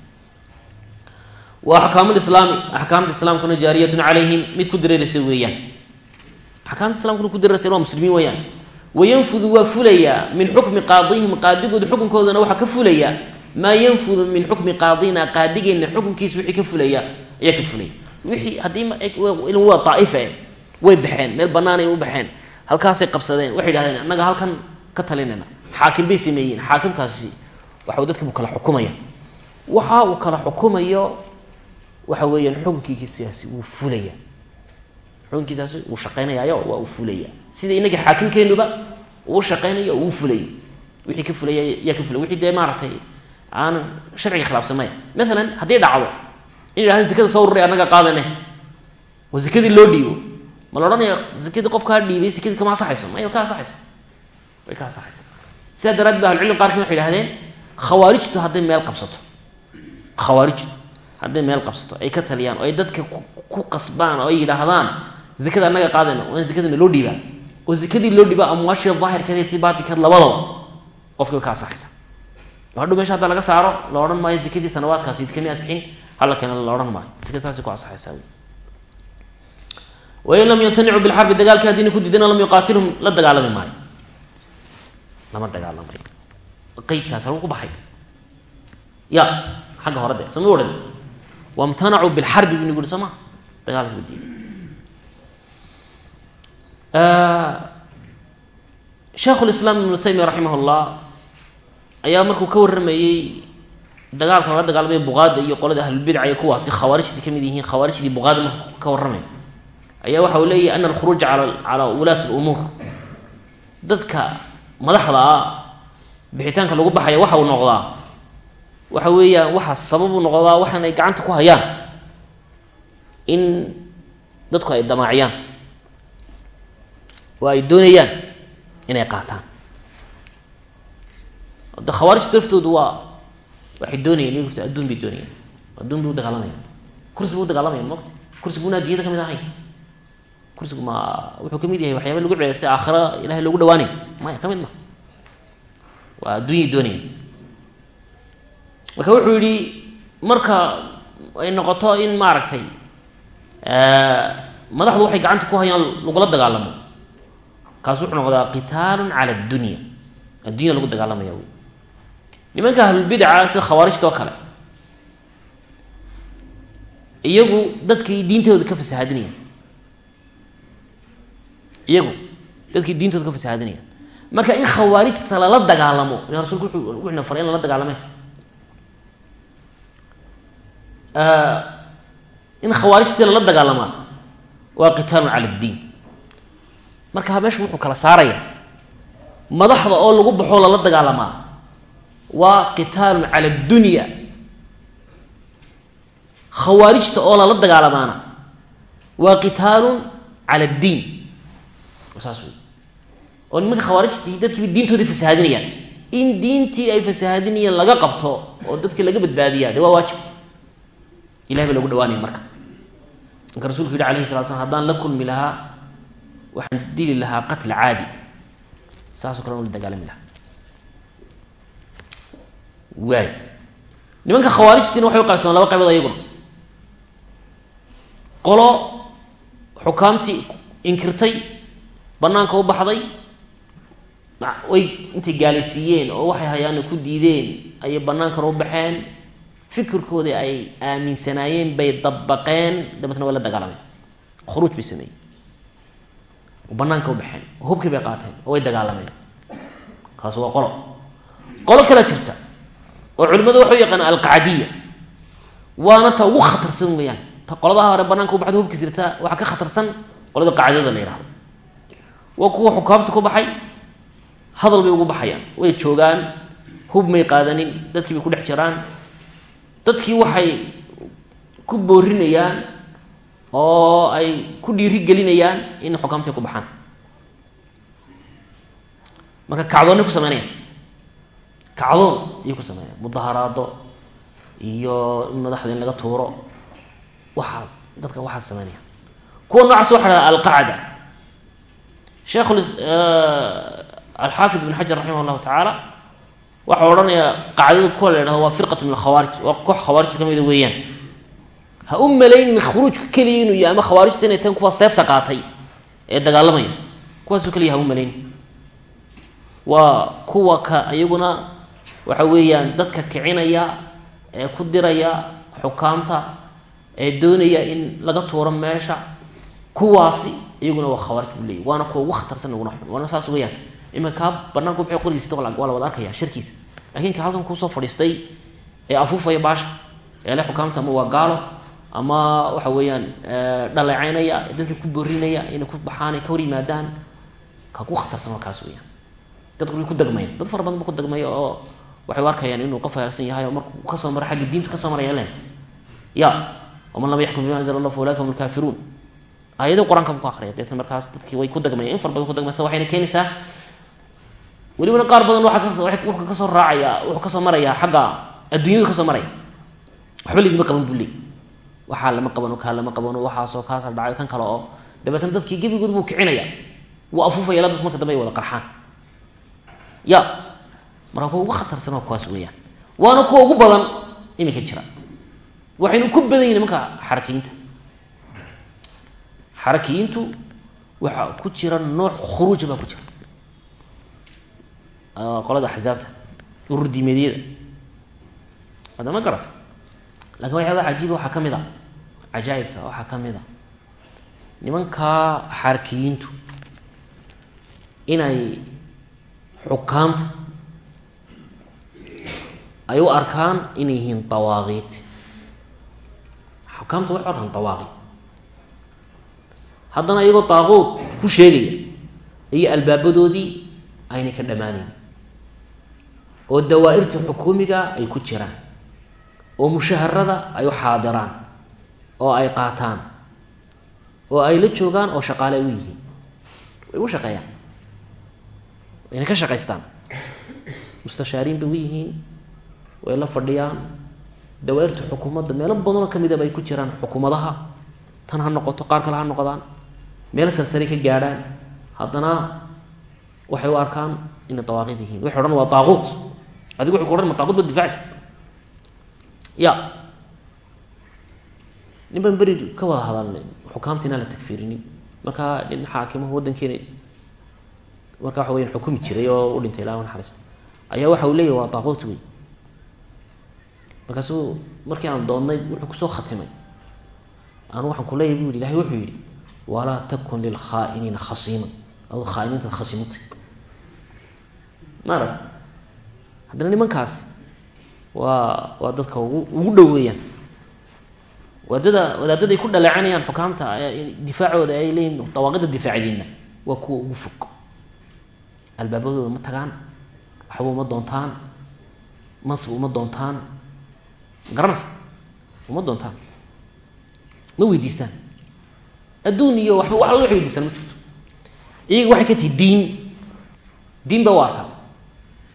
wa axkaamu lislaami axkaamta islaamkuna jaariyatun calayhim mid ku dareeraysa weeyaan. Axkaamta islamkuna ku dareeraysa waa muslimiin weeyaan. Wayanfudu waa fulayaa min xukmi qaadihim qaadigooda xukunkoodana waxaa ka fulaya maa yanfudu min xukmi qaadina qaadigeenna xukunkiisa wixii ka fulaya ayaa ka fulaya wixii haddii waa daaife way baxeen meel banaanay u baxeen halkaasay qabsadeen. Waxay idhahdeen annaga halkan ka talinayna. Xaakim bay sameeyeen. Xaakimkaasi waxa dadka buu kala xukumaya waxa uu kala xukumayo waxa weeyaan xukunkiisaasi wuu fulaya xukunkiisaasi wuu shaqeynayaayo waa uu fulaya sida inaga xaakimkeenuba uu shaqeynayo uu fulay wixii ka fulaya yaa ka fulay wixii dee maaragtay aan sharciga khilaafsamaya. Maalan haddii dhacdo in yidhahda zakada soo ururay annaga qaadane oo zakadii loo dhiibo. Ma la odhanaya zakadii qofkaa dhiibay zakadii kama asaxayso maya ka asaxaysa way ka asaxaysa sidaa daraaddeed ba ahlucilmi qaarkiin waxay idhahdeen khawaarijtu hadday meel qabsato. Khawaarijtu hadday meel qabsato ay ka taliyaan oo ay dadka ku qasbaan oo ay yidhaahdaan zakada annaga qaadayna waa in zakadana loo dhiibaa. Oo zakadii loo dhiibaa amwaashii daahirkeed iyo tii labadaba qofkii way ka asaxaysa hadhow meesha hadda laga saaro la odhan maayo zakadii sanawaadkaasi idkami asixin hala keena la odhan maayo. Zakada saasay ku asaxaysaa wain lam yamtanicuu bilxarbi dagaalkii haddiina ku diidana lam yuqaatilhum la dagaalami maayo lama dagaalamayo qeydkaas halku ku baxay. Ya xagga hore de soo ma odhan wamtanacuu bilxarbi bu nagu uri dagaalka ku diiday sheikhu lislaam ibnu taymiya raximah llah ayaa markuu ka warramayey dagaalka lala dagaalamaya buqaada iyo qolada ahlulbidca iyo kuwaasi khawaarijtii ka mid yihiin khawaarijtii buqaada markuu ka warramay ayaa waxa uu leeyahy ana alkhuruuja ala calaa wulaati lumuur dadka madaxda bixitaanka lagu baxaya waxa uu noqdaa. Waxa weeyaan waxa sababu noqdaa waxaan ay gacanta ku hayaan in dadku ay damaaciyaan. Oo ay doonayaan inay qaataan. De khawaarijta laftoodu waa waxay doonayeen iyagu adduun bay doonayeen. Adduun bay u dagaalamayaan kursi bay u dagaalamayaan moogta kursiguna addunyada ka mid ahayn kursigu ma wuxuu ka mid yahay waxyaaba lagu ceeya si aakhira ilahay loogu dhawaanayo maya ka mid ma. Waa adduunyay doonayeen marka wuxuu yihi marka ay noqoto in maaragtay madaxdu waxay gacanta ku hayaan lagula dagaalamo. Kaas wuxuu noqdaa qitaalun cala addunya. Addunya lagu dagaalamaya wy nimanka ahlulbidaca sida khawaarijta oo kale iyagu dadkii diintooda ka fasahaadinayaan iyagu dadkii diintooda ka fasahaadinayaan marka in khawaarijta lala dagaalamo ila rasulku wuxuuna faray in lala dagaalame. In khawaarijtii lala dagaalamaa waa qitaalun cala addiin marka meesha wuxuu kala saaraya madaxda oo lagu baxoo lala dagaalamaa waa qitaalun cala addunya khawaarijta oo lala dagaalamaana waa qitaalun cala addiin saas oo nimanka khawaarijtii dadkiiba diintooda fasahaadinayaan in diintii ay fasahaadinayeen laga qabto oo dadkii laga badbaadiyaa de waa waajib. Ilahay baa lagu dhawaanaya marka. Marka rasulku yihi alayhi salatu slam haddaan la kulmi lahaa waxaan dili lahaa qatla caadi. Saasoo kale la dagaalami lahaa. Waay nimanka khawaarijtiina waxay u qaybsamaan laba qaybood ayaguna. Qolo xukaamtii inkirtay banaanka u baxday way intay gaalaysiiyeen oo waxay hayaana ku diideen ayay banaankan u baxeen. Fikirkoodii ay aaminsanaayeen bay dabaqeen dabeetna way la dagaalameen. Khuruuj bay sameeyeen. Banaanka u baxeen. Hubkii bay qaateen oo way dagaalameen. Kaas waa qolo. Qolo kala jirta oo culimadu waxa u yaqaan alqacdiya waana ta ugu khatarsan weyaan ta qoladaha hore banaanka u baxda hubka sirta waxaa ka khatarsan qolada qacdiyada la yidhahdo waa kuwa xukaamta ku baxay? Hadal bay ugu baxayaan. Way joogaan hub may qaadanin dadkii bay ku dhex jiraan. Dadkii waxay ku boorinayaan oo ay ku dhiiri gelinayaan in xukaamtii ku baxaan. Marka kacdoonnay ku sameynayaan. Kacdoon ayay ku sameynayaan. Mudaharaado iyo in madaxda in laga tuuro. Waxaa dadka waxaa sameynaya kuwa noocaas waxa dhahda alqacda sheekh alxaafid ibn xajar raximah llahu tacaala waxaa odhanayaa qacdada kuwa la yhahdo waa firqat min alkhawaarij waa koox khawaarijta kamida weeyaan. Ha u malaynin khuruujka keliya inuu yahay ama khawaarijta inay tahan kuwa seefta qaatay ee dagaalamaya kuwaasoo keliya ha u malaynin waa kuwa ka iyaguna waxa weeyaan dadka kicinaya ee ku diraya xukaamta ee doonaya in laga tuuro meesha kuwaasi iyaguna waa khawaarij buu leeyay waana kuwa ugu khatarsan uguna xun waana saas weyaan iminka kaa banaanku bixi qorigiisa waa la wada arkaya sharkiisa laakiin ka halkan kuusoo fadhiistay ee afuufaya baasha ee le xukaamta ama waa gaalo ama waxa weeyaan dhaleecaynaya dadka ku boorinaya inay ku baxaan ka hor yimaadaan ka ku khatarsan waa kaas weyaan dadku ku dagmaya dad fara badan ba ku dagmaya oo waxay u arkayaan inuu qof hagaagsan yahay oo markuu ka soo maro xagga diintu ka soo maraya len ya waman lam yaxkum bima anzla allah fa hum lkaafiruun aayado qur'aanka ku akriya deetna markaas dadkii way ku dagmaya in fara badan ku dagmaysa waxayna keenaysaa welibana qaar badan waa kas wuxuu ka soo raacaya wuxuu ka soo marayaa xagga adduunyadu ka soo maraya waxba laydima qaban buu leey waxaa lama qabano kaa lama qabano waxaasoo kaasa dhacay kan kale oo dabeetna dadkii gebigood buu kicinaya. Wuu afuufaya la dadku marka dambe ay wada qarxaan. Ya marka kuwa ugu khatarsan waa kuwaas weeyaan. Waana kuwa ugu badan iminka jira. Waxaynu ku badan yihiin marka xarakiyiinta xarakiyiintu waxaa ku jira nooc khuruuja baa ku jira. Qolada axsaabta urur diimeedyada hadda ma garata. Lakin waxyaaba cajiiba waxaa ka mid a cajaa'ibka waxaa ka mid a nimankaa xarakiyiintu inay xukaamta ay u arkaan inay yihiin dawaaqiid xukaamta waxay arkaan dawaaqiid haddana iyagoo daaquud ku sheegaya iyo albaabadoodii aynay ka dhammaanayn. Oo dawaa'irta xukuumiga ay ku jiraan. Oo mushaharada ay u xaadiraan. Oo ay qaataan. Oo ay la joogaan oo shaqaale ay u yihiin. Way u shaqeeyaan. Wayna ka shaqaystaan. Mustashaariin bay u yihiin. Way la fadhiyaan. Dawaairta xukuumadda meelo badanoo kamida bay ku jiraan xukuumadaha. Tan ha noqoto qaar kale ha noqdaan meel sarsare ka gaadhaan haddana waxay u arkaan inay dawaaqid yihiin. Waxay odhan waa daaquut adigu wuxuu ku odhan ma daaquut ba difaacaysa ya. Nin baan beri ka wada hadalnay xukaamta inaan la takfiirinin markaa nin xaakimaha waddankeena markaa waxa weyan xukumi jiray oo u dhintay ilaah naxariista ayaa waxa uu leeyahy waa daaquut wey markaasuu markii aan doonnay wuxuu ku soo khatimay. Anu waxaan kuleeyahy bu yidhi ilahay wuxuu yidhi walaa takun lilkhaainiina khasiiman adu khaainiintaad khasiimutay maarata haddana nimankaas waa waa dadka ugu ugu dhow weeyaan waadada wadaadada ay ku dhaleecanayaan xukaamta difaacooda ay leeyihiin dawaaqida difaacdiina waa kuwa ugu fog albaabadooda ma tagaan waxba uma doontaan mansib uma doontaan garanaysa uma doontaan ma weydiistaan adduun iyo waba wax alla wax weydiistaan ma jirto. Iyaga waxay ka tihi diin. Diin ba u arkaa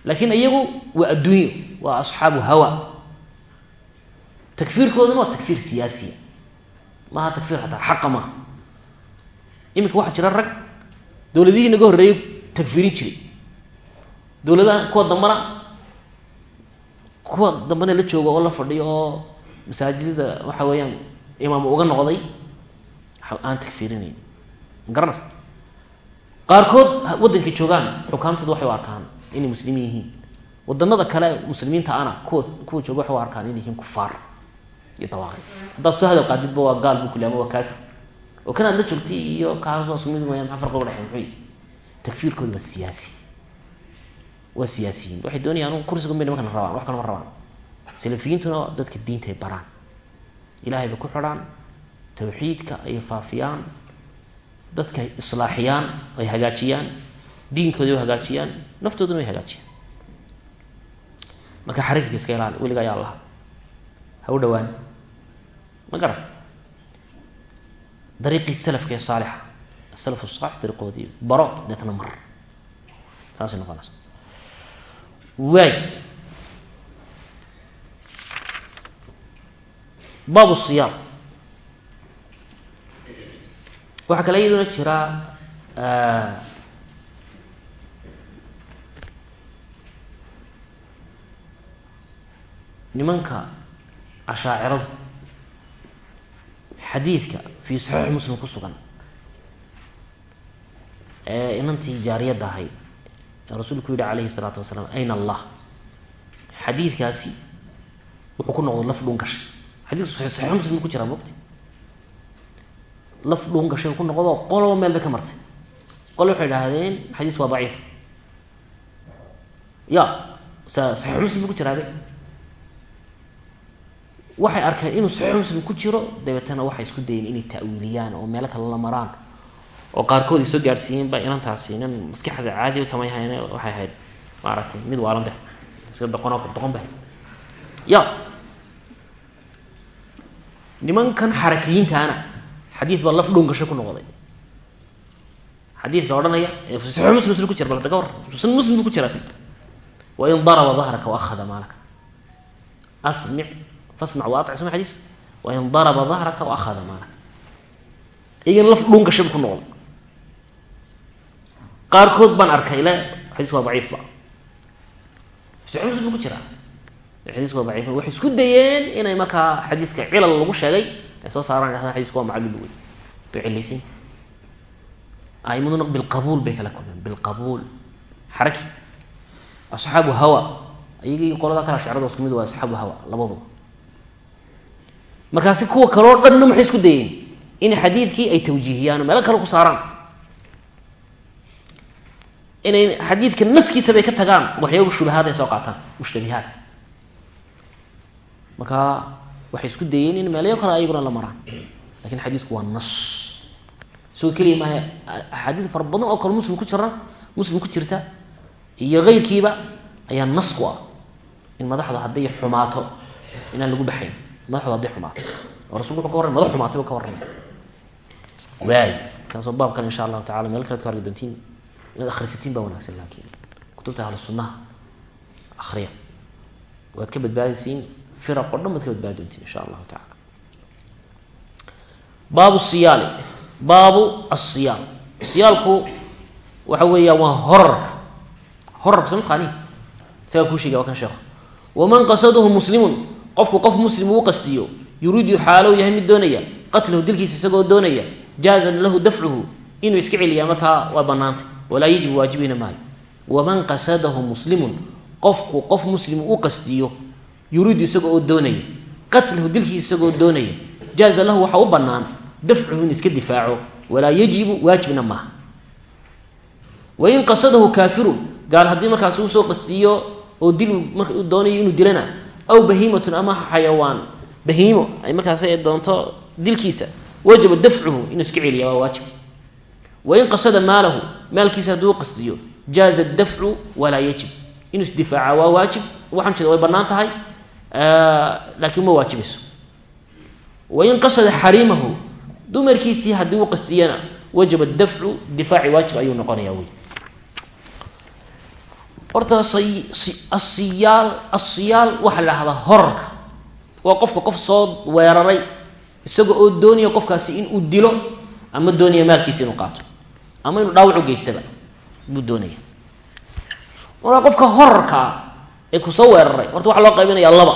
laakiin iyagu waa adduunyo waa asxaabu hawa. Takfiirkooduna waa takfiir siyaasiya maaha takfiir hataa xaqa maaha. Iminka waxaa jira rag dowladihii naga horreeyay takfiirin jiray. Dowladaha kuwa dambana kuwa dambana la jooga oo la fadhiyo oo masaajidada waxa weeyaan imaam uga noqday aan takfiirinayn magaranaysa qaarkood waddankay joogaan xukaamtooda waxay u arkaan inay muslimiin yihiin. Wadanada kale muslimiinta ana kuwa kuwa jooga waxay u arkaan inay yihiin kufaar iyo dawaaqi. Haddaad soo hadal qaadidba waa gaal buu kuli ama waa kaafir. Oo kan aad la joogtay iyo kaasoo isku mid wayaan maxaa farqa u dhexey muxuu takfiirkooda waa siyaasi. Waa siyaasiyiin. Waxay doonayaan kursiga bay nimankan rabaan wax kale ma rabaan. Salafiyiintuna dadka diinta ay baraan. Ilahay bay ku xidhaan tawxiidka ay faafiyaan dadka ay islaaxiyaan ay hagaajiyaan diinkooda way hagaajiyaan naftooduna way hagaajiyaan. Marka xariirka iska ilaali weliga ayaa laha ha u dhawaan ma garata dariiqii salafka ee saalixa salaf saalix dariiqoodii baro deetna mar. Saasay noqonaysa. Waay baabu siyaam waxaa kale iyaduna jira nimanka ashaaciradu xadiidka fii saxiix muslim ku sugan ee inantii jaariyadda ahayd ee rasuulku yihi calayhi salaatu wasalaam ayna allah. Xadiidkaasi wuxuu ku noqday laf dhuun gashay. Xadiidku saxiix muslim ku jiraa mogti laf dhuun gashay ku noqdo qoloba meel bay ka martay. Qole waxay idhaahdeen xadiis waa daciif. Ya saxiix muslim ku jiraabe waxay arkeen inuu saxiix muslim ku jiro dabeetana waxay isku dayeen inay ta'wiiliyaan oo meelo kale la maraan. Oo qaarkood ay soo gaarsiiyeen ba inantaasi nin maskaxda caadiba kamay hayn waxay ahayd maaragtay mid waalan beh iska doqon doqon beh ya. Nimankan xarakiyiintaana xadiid baa laf dhuun gashay ku noqday. Xadiidka odhanaya ee saxiix muslim sl ku jira bal hada ka war muslim bu ku jira asig wain daraba dahraka waakhada maalaka. Asmic fasmac waatic soma xadiis wain daraba dahraka waakhada maalaka. Iyagana laf bu ku noqday qaarkood baan arkay le xadiisku waa daciif ba. Saxiix muslim ku jira. Xadiisku waa daciif waxay isku dayeen inay markaa xadiiska cilal lagu sheegay ay soo saaraan dhahdaan xadiisku waa macluul wey way cilaysan aimaduna bilqabuul bay kala kulmeen bilqabuul. Xaraki. Asxaabu hawa. Iyaga iyo qolada kale shecrada isku mid waa asxaabu hawa labaduba. Markaasi kuwa kaleo dhanna maxay isku dayeen in xadiidkii ay tawjiihiyaan oo meelo kale ku saaraan. Inay xadiidka naskiisa bay ka tagaan waxyaaba shubahaad ay soo qaataan mushtabihaat marka waxay isku dayeen in meelyo kale ayaguna la maraan. Lakin xadiisku waa nas. Isagoo keliya maaha axaadiid fara badan oo kale muslim ku jira muslim ku jirta iyo keyrkiiba ayaa nas ku ah. In madaxda hadday xumaato inaan lagu baxayn. Madaxdu hadday xumaato. Oo rasulku wuxuu ka warramay madax xumaatay buu ka warramay. Waay kaasoo baab kale insha allahu tacala meel kalead ka argi doontiin inaad akhrisatiin baa wanaagsan laakiin kutubta ahlu sunnaha waad ka badbaadaysiin firaq o dhan baad ka badbaadi doontiin insha allahu tacala baabu siyaali baabu asiyaal siyaalku waxa weeya waa horarka horarka soo mataqaani isagaa kuu sheegay waa kan waman qasadahu muslimun qofku qof muslim uu qastiyo yuriidu xaalow yahay mid doonaya qatlahu dilkiisa isagoo doonaya jaazan lahu dafcuhu inuu iska celiyaa markaa waa banaantay walaa yajibu waajibina maayo waman qasadahu muslimun qofku qof muslim uu yuriidu isagoo oo doonaya qatlahu dilkiisa isagoo doonaya jaaza lahu waxaa u banaan dafcuhu in iska difaaco walaa yajibu waajibna maaha wain qasadahu kaafirun gaal haddii markaas uu soo qastiyo oo dil marka uu doonayo inuu dilana aw bahiimatun ama xayawaan bahiimo ay markaas doonto dilkiisa wajaba dafcuhu inuu iska celiya waa waajib wain qasada maalahu maalkiisa haddii u qastiyo jaaza dafcu walaa yajib inuu isdifaaca waa waajib waxaan laakiin ma waajibayso wain qasada xariimahu dumarkiisii haddii uu qastiyana wajaba dafcu difaaci waajib ayuu noqonaya wy horta asiyaal asiyaal waxaa la horarka waa qofka qof soo weeraray isaga oo doonaya qofkaasi inuu dilo ama doonaya maalkiisa inuu qaato ama inuu dhaawac u geystaba buu doonaya markaa qofka horarkaa ee ku soo weeraray. Horta waxaa loo qaybinayaa laba.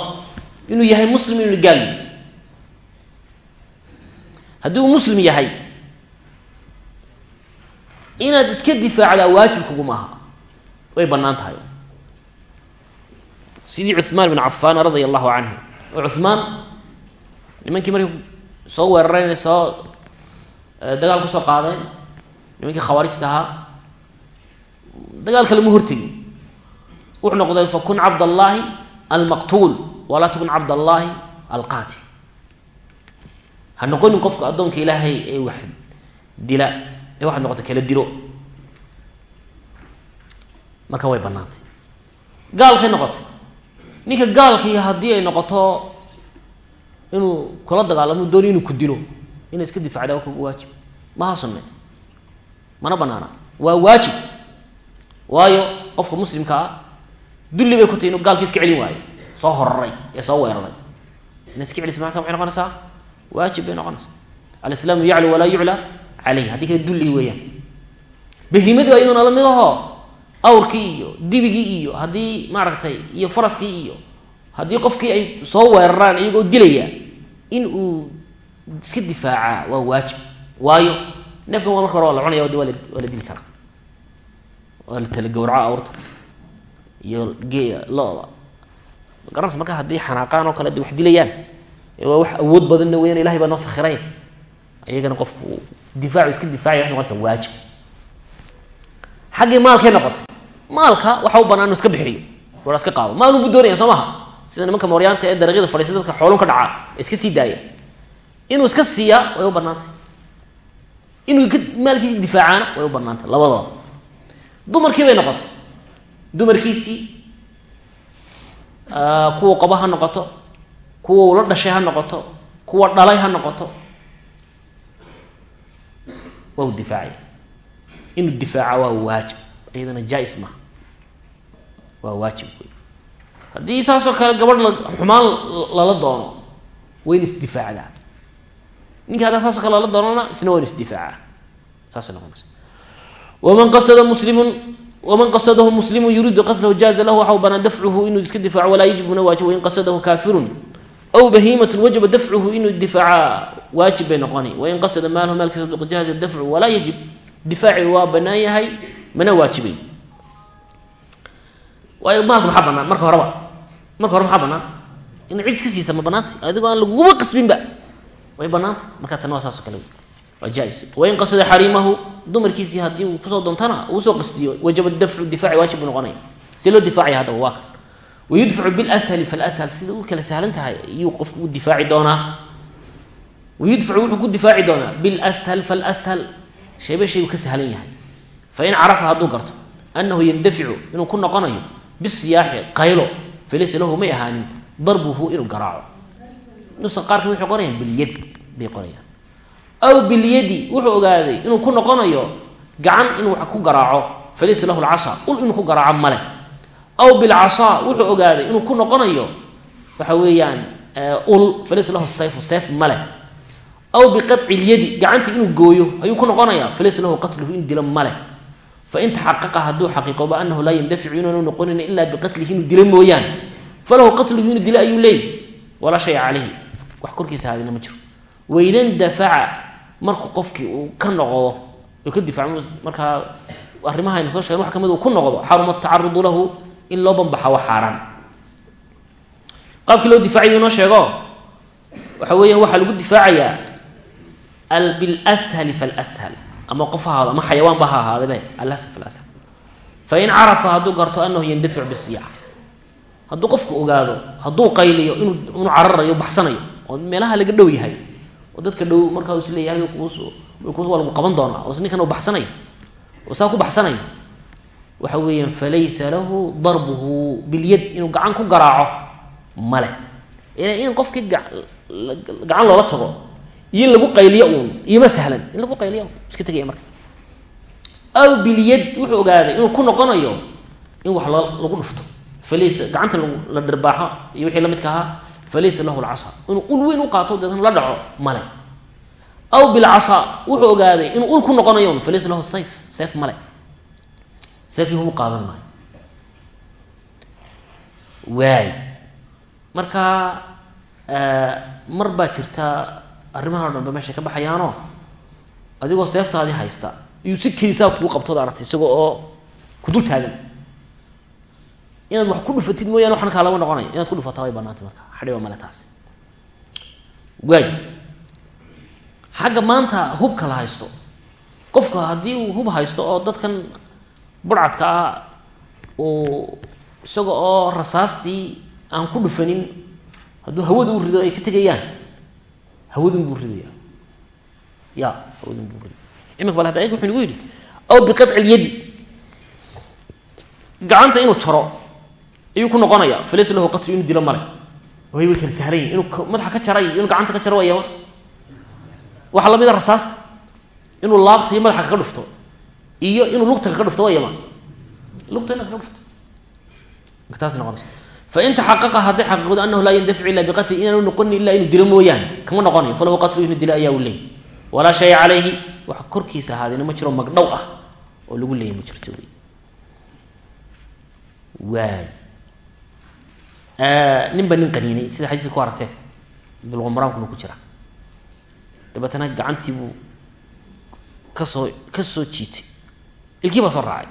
Inuu yahay muslim inuu gaal. Haddii uu muslim yahay inaad iska difaacdaa waajib kuguma aha. Way bannaan tahay. Sidii cuhmaan bin cafaan radia allahu canhu oo cuhmaan nimankii markay soo weerareen soo dagaal ku soo qaadeen nimankii khawaarijta ahaa dagaalka lama hortegin wuxuu noqday fakun cabd allaahi almaqtuul walaa takun cabd allaahi alqaatil. Ha noqonin qofka addoonka ilaahay ee wax dila ee waxaad noqota kala dilo. Marka way bannaantay. Gaalkay noqotay. Ninka gaalkii haddii ay noqoto inuu kula dagaalamo dooni inuu ku dilo inay iska difacda waa kugu waajib. Maha sunne. Mana banaana waa waajib. Waayo qofka muslimka ah dulli bay ku tahy inuu gaalkii iska celin waayo soo horaray ee soo weeraray ina iska celisa marka maxay noqonaysaa waajib bay noqonaysaa. Alislaamu yaclu walaa yucla caleyh haddii kale dulli weeyaan. Bahimadii baa iyaduna la mid ahoo awrkii iyo dibigii iyo haddii maaragtay iyo faraskii iyo haddii qofkii ay soo weeraraan iyagoo dilaya in uu iska difaacaa waa waajib. Waayo neefkan waa marka hore waa la cunaya waa la waa la dili karaa. Waa la tala gawraca awrta iyo geela lo-da. Garanaysa marka haddii xanaaqaan oo kale de wax dilayaan waa wax awood badanna weyan ilahay baa noo sakhiray iyagana qofku difaacu iska difaacaya waxay noqonaysa waajib. Xaggii maalkay noqotay maalka waxa u banaan inu iska bixiyo wara iska qaado. Maalun buu doonaya soo maha? Sida nimanka mooryaanta ee dariiqyada fadhiisa dadka xoolun ka dhaca ee iska sii daaya inuu iska siiyaa way u banaantay inuu ka maalkiisi difaacaana way u banaantay labadaba dumarkii bay noqotay dumarkiisii kuwa qabo ha noqoto kuwa ula dhashay ha noqoto kuwa dhalay ha noqoto waa u difaacay. Inuu difaaca waa waajib iyadana jaa-is waa waajib wey haddii saasoo kale gabadh la xumaan lala doono wayna isdifaacdaa ninki haddaa saasoo kale lala doonana isna wayna isdifaacaa saasay noqonaysa. Waman qasada muslimun waman qasadahu muslimu yuriidu qatlahu jaaza lahu waxa banaan dafcuhu inuu iska difaaco walaa yajibuna waajib wain qasadahu kaafirun aw bahiimatun wajaba dafcuhu inuu difaaca waajib bay noqoni wain qasada maalahu maalkiisa jaaza dafcu walaa yajib difaaci waa banaan yahay mana waajibay waayo maalka maxaa banaan marka horeba marka hore maxaa banaan in cid iska siisa ma banaantay adigoo aan laguba qasbinba way banaantay marka tan waa saasoo kale waa jaa-is wain qasada xariimahu dumarkiisii haddii uu ku soo doontana uu soo qasdiyo wajaba dafcu difaaci waajib buu noqonaya si loo difaacaya haddaba waa kan wayudfacu bilshali falshal sida u kala sahlan tahay iyuu qofku u difaaci doonaa. Wayudfacu wuxuu ku difaaci doonaa bilshal falshal shayba shaygu ka sahlan yahay. Fain carafa hadduu garto anahu yandaficu inuu ku noqonayo bisiyaaxi qaylo falaysa lahu may ahaanin aw bilyadi wuxuu ogaaday inuu ku noqonayo gacan inuu wax ku garaaco. Falaysa lahu lcasa ul inuu ku garaaco male aw bilcasaa wuxuu ogaaday inuu ku noqonayo waxa weeyaan ul falaysa lahu sayfu sayf male aw biqaci lyadi gacantii inuu gooyo ayuu ku noqonaya falaysa lahu qatluhu in dilo male fain taxaqaqa hadduu xaqiiqooba anahu laa yandaficu inaanu noqonayn ilaa biqatlihi inuu dilo mooyaane falahu qatluhu inuu dilo ayuu leeyay walaa shaya caleyhi wax korkiisa haadina ma jiro. Wainandafaca markuu qofkii uu ka noqdo ka difaaco markaa arrimaha aynu soo shegen wax ka mid uu ku noqdo xaruma tacarudu lahu in loo banbaxa waa xaaraan. Qaabkii loo difaacay inoo sheego waxa weeyaan waxaa lagu difaacayaa bilshali falshal ama qof ha ahaado ama xayawaan ba ha ahaadebe alshal falshal fain carafa hadduu garto anahu yandaficu bisiyaca hadduu qofku ogaado hadduu qayliyo inuu inuu cararayo baxsanayo oo meelaha laga dhow yahay oo dadka dhow markaa is leeyahay waa lagu qaban doonaa oo ninkan uu baxsanayo oo saa ku baxsanayo waxa weeyaan falaysa lahu darbuhu bilyad inuu gacan ku garaaco male in qofkii gacan loola tago iyo in lagu qayliyo uun iyoma sahlan in lagu qayliyo iska tegaya marka. Aw bilyad wuxuu ogaaday inuu ku noqonayo in wax lagu dhufto. Falaysa gacanta la dhirbaaxo iyo wixii la midka ahaa falaysa lahu lcasa inuu ul weyn u qaato deetna la dhaco male aw bilcasa wuxuu ogaaday inuu ul ku noqonayo falaysa lahu sayf sayf male sayfihum qaadan maayo waay marka mar baa jirta arrimaha o dhan ba meeshay ka baxayaanoo adigoo seeftaadii haysta iyuu si kelisaa kugu qabtood aragtay isagoo oo ku dul taagan inaad wax ku dhufatid mooyaane waxna kaa lama noqonayo inaad ku dhufataa way banaantay marka xadhiba male taasi waay xagga maanta hubka la haysto. Qofka haddii uu hub haysto oo dadkan burcadka ah uu isaga oo rasaastii aan ku dhufanin hadduu hawada u rido ay ka tegayaan. Hawadun buu ridaya ya hawadun buu ridaya imika bal hadda wuxuu nagu yidhi aw biqaطci lyadi gacanta inuu jaro ayuu ku noqonaya falaysa lahu qatlu inuu dilo male way way kala sahlan yihiin inuu madaxa ka jaray. Inuu gacanta ka jaro wayama waxaa la mid a rasaasta. Inuu laabta iyo madaxa kaga dhufto. Iyo inuu lugta kaga dhufto wayama lugta ina kaga dhufto. Marka taas noqonaysa fain taxaqaqa hadday xaqiiqdo anahu laa yandafic ila biqatli inaanu noqonin ilaa inuu dilo mooyaane. Kama noqonayo falahu qatlu inuu dilo ayaa u leeyay walaa shaya calayhi. Wax korkiisa ahaadina ma jiro magdhow ah oo lagu leeyay ma waay nin ba nin qaniinay sida xadiiska ku aragteen. Bilqumraankuna ku jira. Dabeetana gacantii buu ka soo ka soo jiitay. Ilkii baa soo raacay.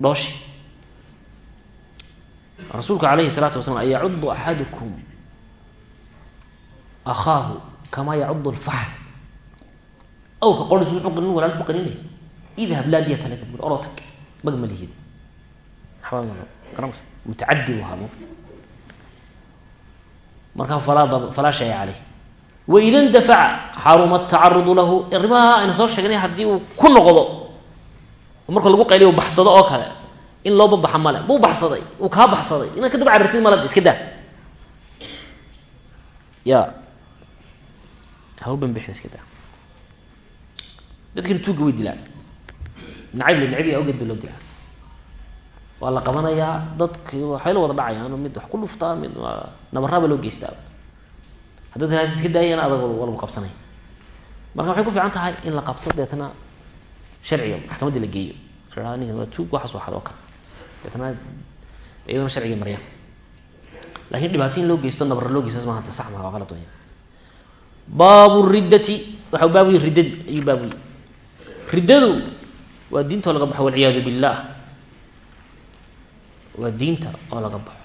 Dhooshi. Rasuulku alayhi salaatu wasalaam an yacudu axadukum? Akhaahu kamaa yacudu lfaxl aw ka qoris qanin walaal ku qaninay idhab laa diyata laka. Bur oroo tag mag ma lihid. Mutacadi u ahaa mogta markaa falaa shaya caleyh waida ndafaca xaruma tacarudu lahu arrimaha aynu soo sheegnay haddii uu ku noqdo marka lagu qayliyo baxsado oo kale in looba baxa male buu baxsaday uu kaa baxsaday inaad kadaba carirtid malada iska daa ya. Hawban bixin iska daa dadkina tuuga way dilaan. Nacayb nacib awgeed ba loo dilaa waa la qabanayaa dadki waxay la wada dhacayaan mid wax ku dhuftaa mid nabaraaba loo geystaa. Haddaad raa iska daayana adag waa lagu qabsanaya marka waxay ku fiican tahay in la qabto deetana sharciga maxkamadda la geeyo. Ninkan waa tuug waxaas waxad oo kale. Deetana iyaduna sharciga marya laakiin dhibaato in loo geysto nabara loo geysto maaha sax maha waa qalad weya baabu riddati waxau baabu yihi riddadii ayuu baabu yihi riddadu waa diinta oo laga baxo walciyaadu billah waa diinta oo laga baxo.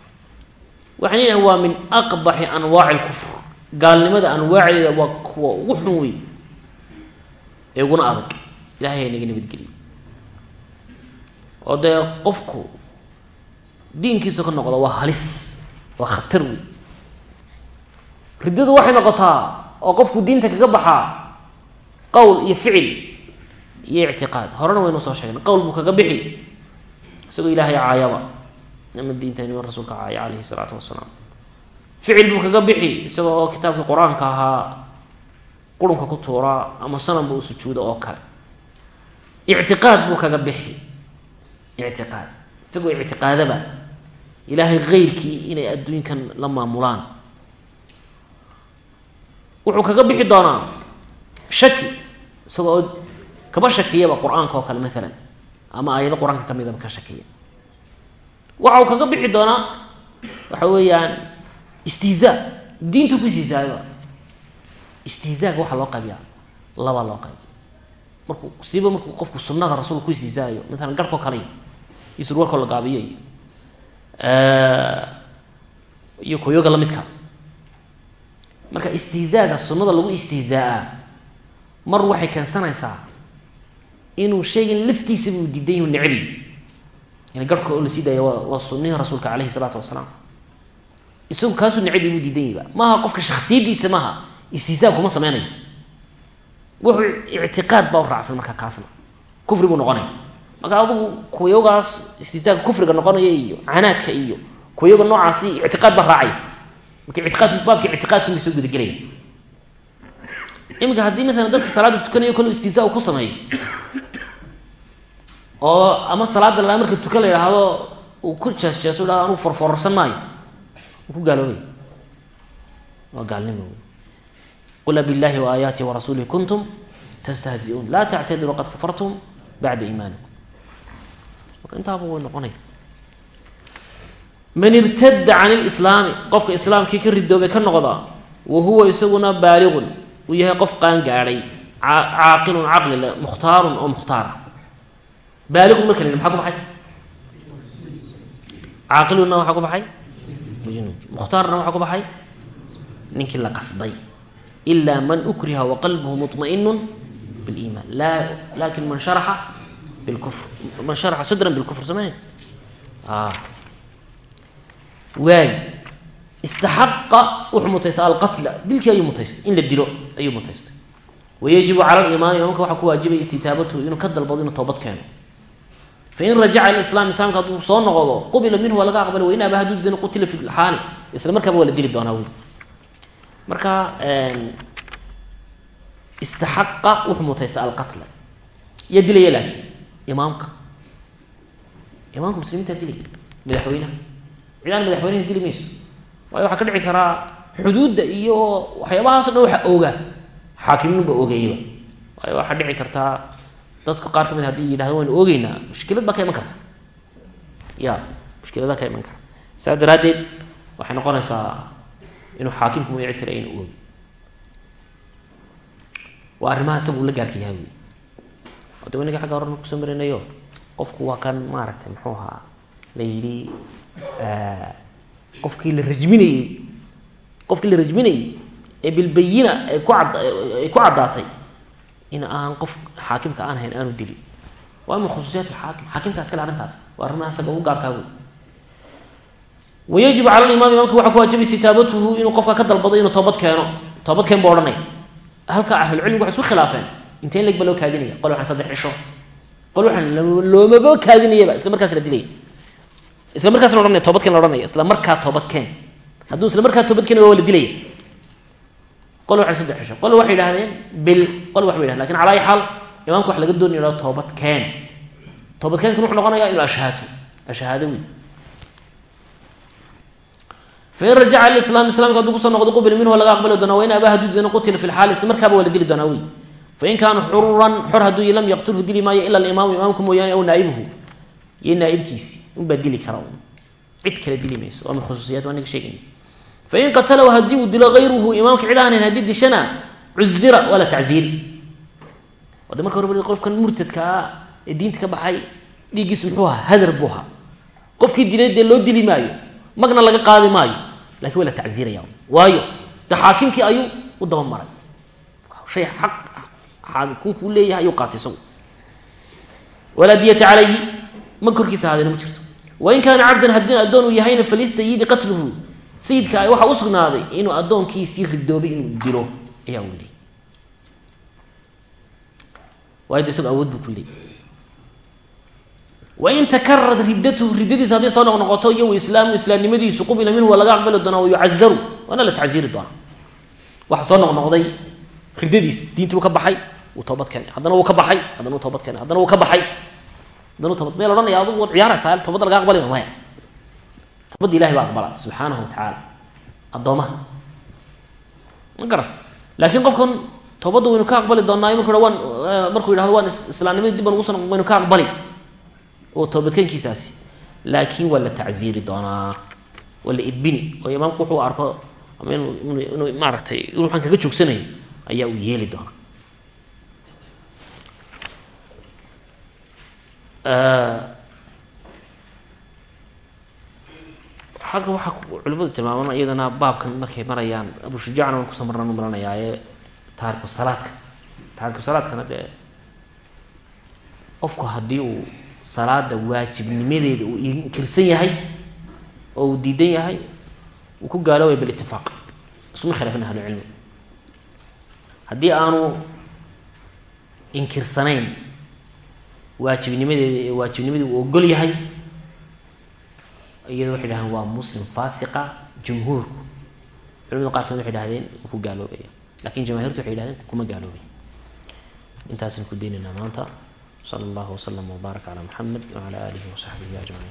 Waxaan leeyahay waa min aqbaxi anwaaci lkufr gaalnimada anwaaceeda waa kuwa ugu xun wey ee uguna adag ilahay naga nabadgeliyo oo dee qofku diinkiisu ka noqda waa halis waa khatar wey riddadu waxay noqotaa oo qofku diinta kaga baxaa qowl iyo ficil iyo ictiqaad. Horena waynu soo sheegnay qowl buu kaga bixi isagoo ilaahay caayaba ama diinta nima rasuulka caaya calayhi salaatu wasalaam. Ficil buu kaga bixi isagoo oo kitaabkii qur'aanka ahaa qurunka ku tuuraa ama sananba u sujuuda oo kale. Ictiqaad buu kaga bixi. Ictiqaad. Isagoo ictiqaadaba ilaahay keyrkii inay adduunkan la maamulaan. Wuxuu kaga bixi doonaa shaki isagoo oo kaba shakiyaba qur'aanka oo kale maalan ama aayado qur'aanka ka midaba ka shakiya waxa uu kaga bixi doonaa waxa weeyaan istihzaa diintu ku istihzaaba istihzaaga waxaa loo qaybiyaa. Labaa loo qaybiya markuu siiba markuu qofku sunada rasuulka ku istihzaayo maalan garhkoo kale iyo surwarkoo la gaabiyo iyo iyo koyoga lamidka marka istihzaaga sunnada lagu istihzaaa mar waxay keensanaysaa inuu shaygan laftiisaba uu diidan yahu necbi in garhka oo la sii daaya waa sunihii rasuulka caleyhi salaatu wasalaam. Isagu kaasuu necbi buu diidan yahba maaha qofka shaksiyadiisa maaha istihzaag kuma sameynayo wuxuu ictiqaad baa u raacsan marka kaasna. Kufri buu noqonaya. Marka adugu kuyogaas istihzaaga kufriga noqonaya iyo canaadka iyo kuyoga noocaasi ictiqaad baa raacaya. Marka itiqaadku baabka ictiqaadku soo gudagelaya. Iminka haddii maalan dadka salaada tukanayo kale istihzaa ku sameeyo oo ama salaada la marka tukan la yidhaahdo uu ku jees jeeso ha anugu forfororsan maayo. Uu ku gaaloobay waa gaalnimo. Qul billahi waaayaatihi warasuulihi kuntum tastahziuun laa tactadiru qad kafartum bacda iimaanikum. Intaaba way noqonaya man irtada can lislaami qofka islaamkii ka ridoobay ka noqda wa huwa isaguna baaliqun. Uu yahay qof qaan gaadhay caaqilun caqli le mukhtaarun oo mukhtaara baaliqun marka la maxaa ku baxay? Caaqilunna waxaa ku baxay? Mukhtaarna waxaa ku baxay? Ninkii la qasbay. Ilaa man ukriha waqalbuhu muطmainu biliimaan. La laakiin man sharaxa bilkufr. Man sharaxa sadran bilkufr samayn waay. Istaxaqa wuxuu mutaystay alqatla. Dilkii ayuu mutaystay. In la dilo ayuu mutaystay. Wayajibu cala limaami imaamka waxaa ku waajibaya istitaabatuhu inuu ka dalbado inuu fain rajaca ila islam islaamka hadduu soo noqdo qubila minhu waa laga aqbala wain aba hadduu didan qutila fi lxaali isla markaaba waa la dili doonaa wuli marka istaxaqa wuxuu mutaystay alqatla yaa dilaya laakiin imaamka imaamka muslimiintaa dilay madaxweynaha cid aan dili mayso waayo waxaa ka dhici karaa xuduudda iyo waxyaabahaas o dhan waxa oga xaakimninba ogeeyaba waayo waxaa dhici kartaa dadku qaar ka mid haddii yidhahdo waynu oogeynaa mushkilad baa ka iman karta. Ya mushkiladaa ka iman kara saas daraaddeed waxay noqonaysaa inuu xaakimku mooya cid kale aynu oogi. Waa arrimaha isaga uu la gaarka yahay wy wanaga xagga horena ku soo marinayo qofku waa kan maaragtay muxuu ahaa la yidhi qofkii la rajminayey qofkii la rajminayey ee bilbayina ay ku ad ay ku caddaatay in aan qof xaakimka aan hayn aanu dilin. Waa min khusuusiyaat alxaakim. Xaakimka iskale arrintaas waa arrimaha isaga ugu gaarkaa wey wayajibu cala limaam imaamka waxaa ku waajibay sitaabatuhu inuu qofka ka dalbado inuu toobad keeno. Toobad keen bu odhanaya halka ahlucilmigu waxay isku khilaafeen. Intee leg ba loo kaadinaya? Qol waxaan saddex cisho qol waxaan loomaba kaadinayaba isla markaas la dilaya isla markaas la ohanaya toobad keen la ohanaya isla markaa toobad keen. Hadduu isla markaa toobad keen waa la dilaya qol waxay saddex cisho qol waxay yidhahdeen bil qol wax bay yidhahdeen laakiin cala ay xaal imaamka waxa laga doonaya inuu toobad keen. Toobad keenkan wuxuu noqonaya inuu ashhaato ashhaado wey fain rajaca lislaam islamka hadduu ku soo noqdo qubila minhu laga aqbali doonaa wain abaa haduu didana qutila fi lxaali isla markaaba waa la dili doonaa wey fain kaana xururan xor hadduu lam yaqtulhu dili maayo ila alimaamu imaamka mooyaane aw naa'ibuhu iyo naaibkiisi unbaa dili kara cid kale dili mayso waa min khusuusiyat waa naga sheegayna fain qatalahu haddii uu dilo hayruhu imaamka cid aanhayn haddii dishana cuzira waa la tacziiri wade marka hore qofkan murtadka ah ee diinta ka baxay dhiiggiisu muxuu ahaa hadar buu ahaa qofkii dilay dee loo dili maayo magna laga qaadi maayo laakiin waa la tacziiraya waayo de xaakimkii ayuu u daba maray shay xaq xaakimkuu leeyahay ayuu qaatay isagu walaa diyata calayhi mag korkiisa ahaadena ma jirto wain kaana cabdan haddii addoon uu yahayna sayidka waxaa u sugnaaday inuu addoonkiisii ridoobay inuu dilo ayaa uu leeyay. Waayo de isagu awood buu ku leeyay. Wain takarad riddatuhu riddadiisa hadday soo noqnoqoto iyo islaamu islaamnimadiisu qubila minhu waa laga aqbali doonaa wayucazaru waana la tacziiri doonaa. Waxa soo noqnoqday riddadiis diintii uu ka baxay wuu toobad keenay. Haddana wuu ka baxay haddana wuu toobad keenay. Haddana wuu ka baxay haddana toobad meel odhanaya adugu ciyaaraysaa toobadda laga aqbali maya toobadda ilahay baa aqbala subxaanahu watacaala addoomaha. Ma garata laakiin qofkan toobadda waynu ka aqbali doonaa markuu waan markuu yidhahdo waan islaamnimadii dib baan ugu soo waynu ka aqbali. Oo toobadkeenkiisaasi. Laakiin waa la tacziiri doonaa waa la idbini. Oo imaamku wuxuu arko ama inu inuu maaragtay waxaan kaga joogsanayo ayaa uu yeeli doonaa xagga waxaa culimadu tilmaaman iyadana baabkan markay marayaan abushujacna waan ku soo marnaan maranayaaye taariku salaadka. Taariku salaadkana dee qofku haddii uu salaada waajibnimadeeda uu inkirsan yahay oo uu diidan yahay uu ku gaaloobaya bilitifaaq iskuma khilaafin ahlucilmi haddii aanu inkirsanayn waajibnimadeeda ee waajibnimadii uu ogol yahay iyado waxay dhahdeen waa muslim faasiqa jumhuurku. Culimada qaar ka mid waxay dhahdeen ku gaaloobaya laakiin jamahirtu waxay dhahdeen kuma gaaloobay intaasaan ku deynaynaa maanta. Sala allahu waslama wbaarak calaa muxamed wacala aalihi wasaxbihi ajmaciin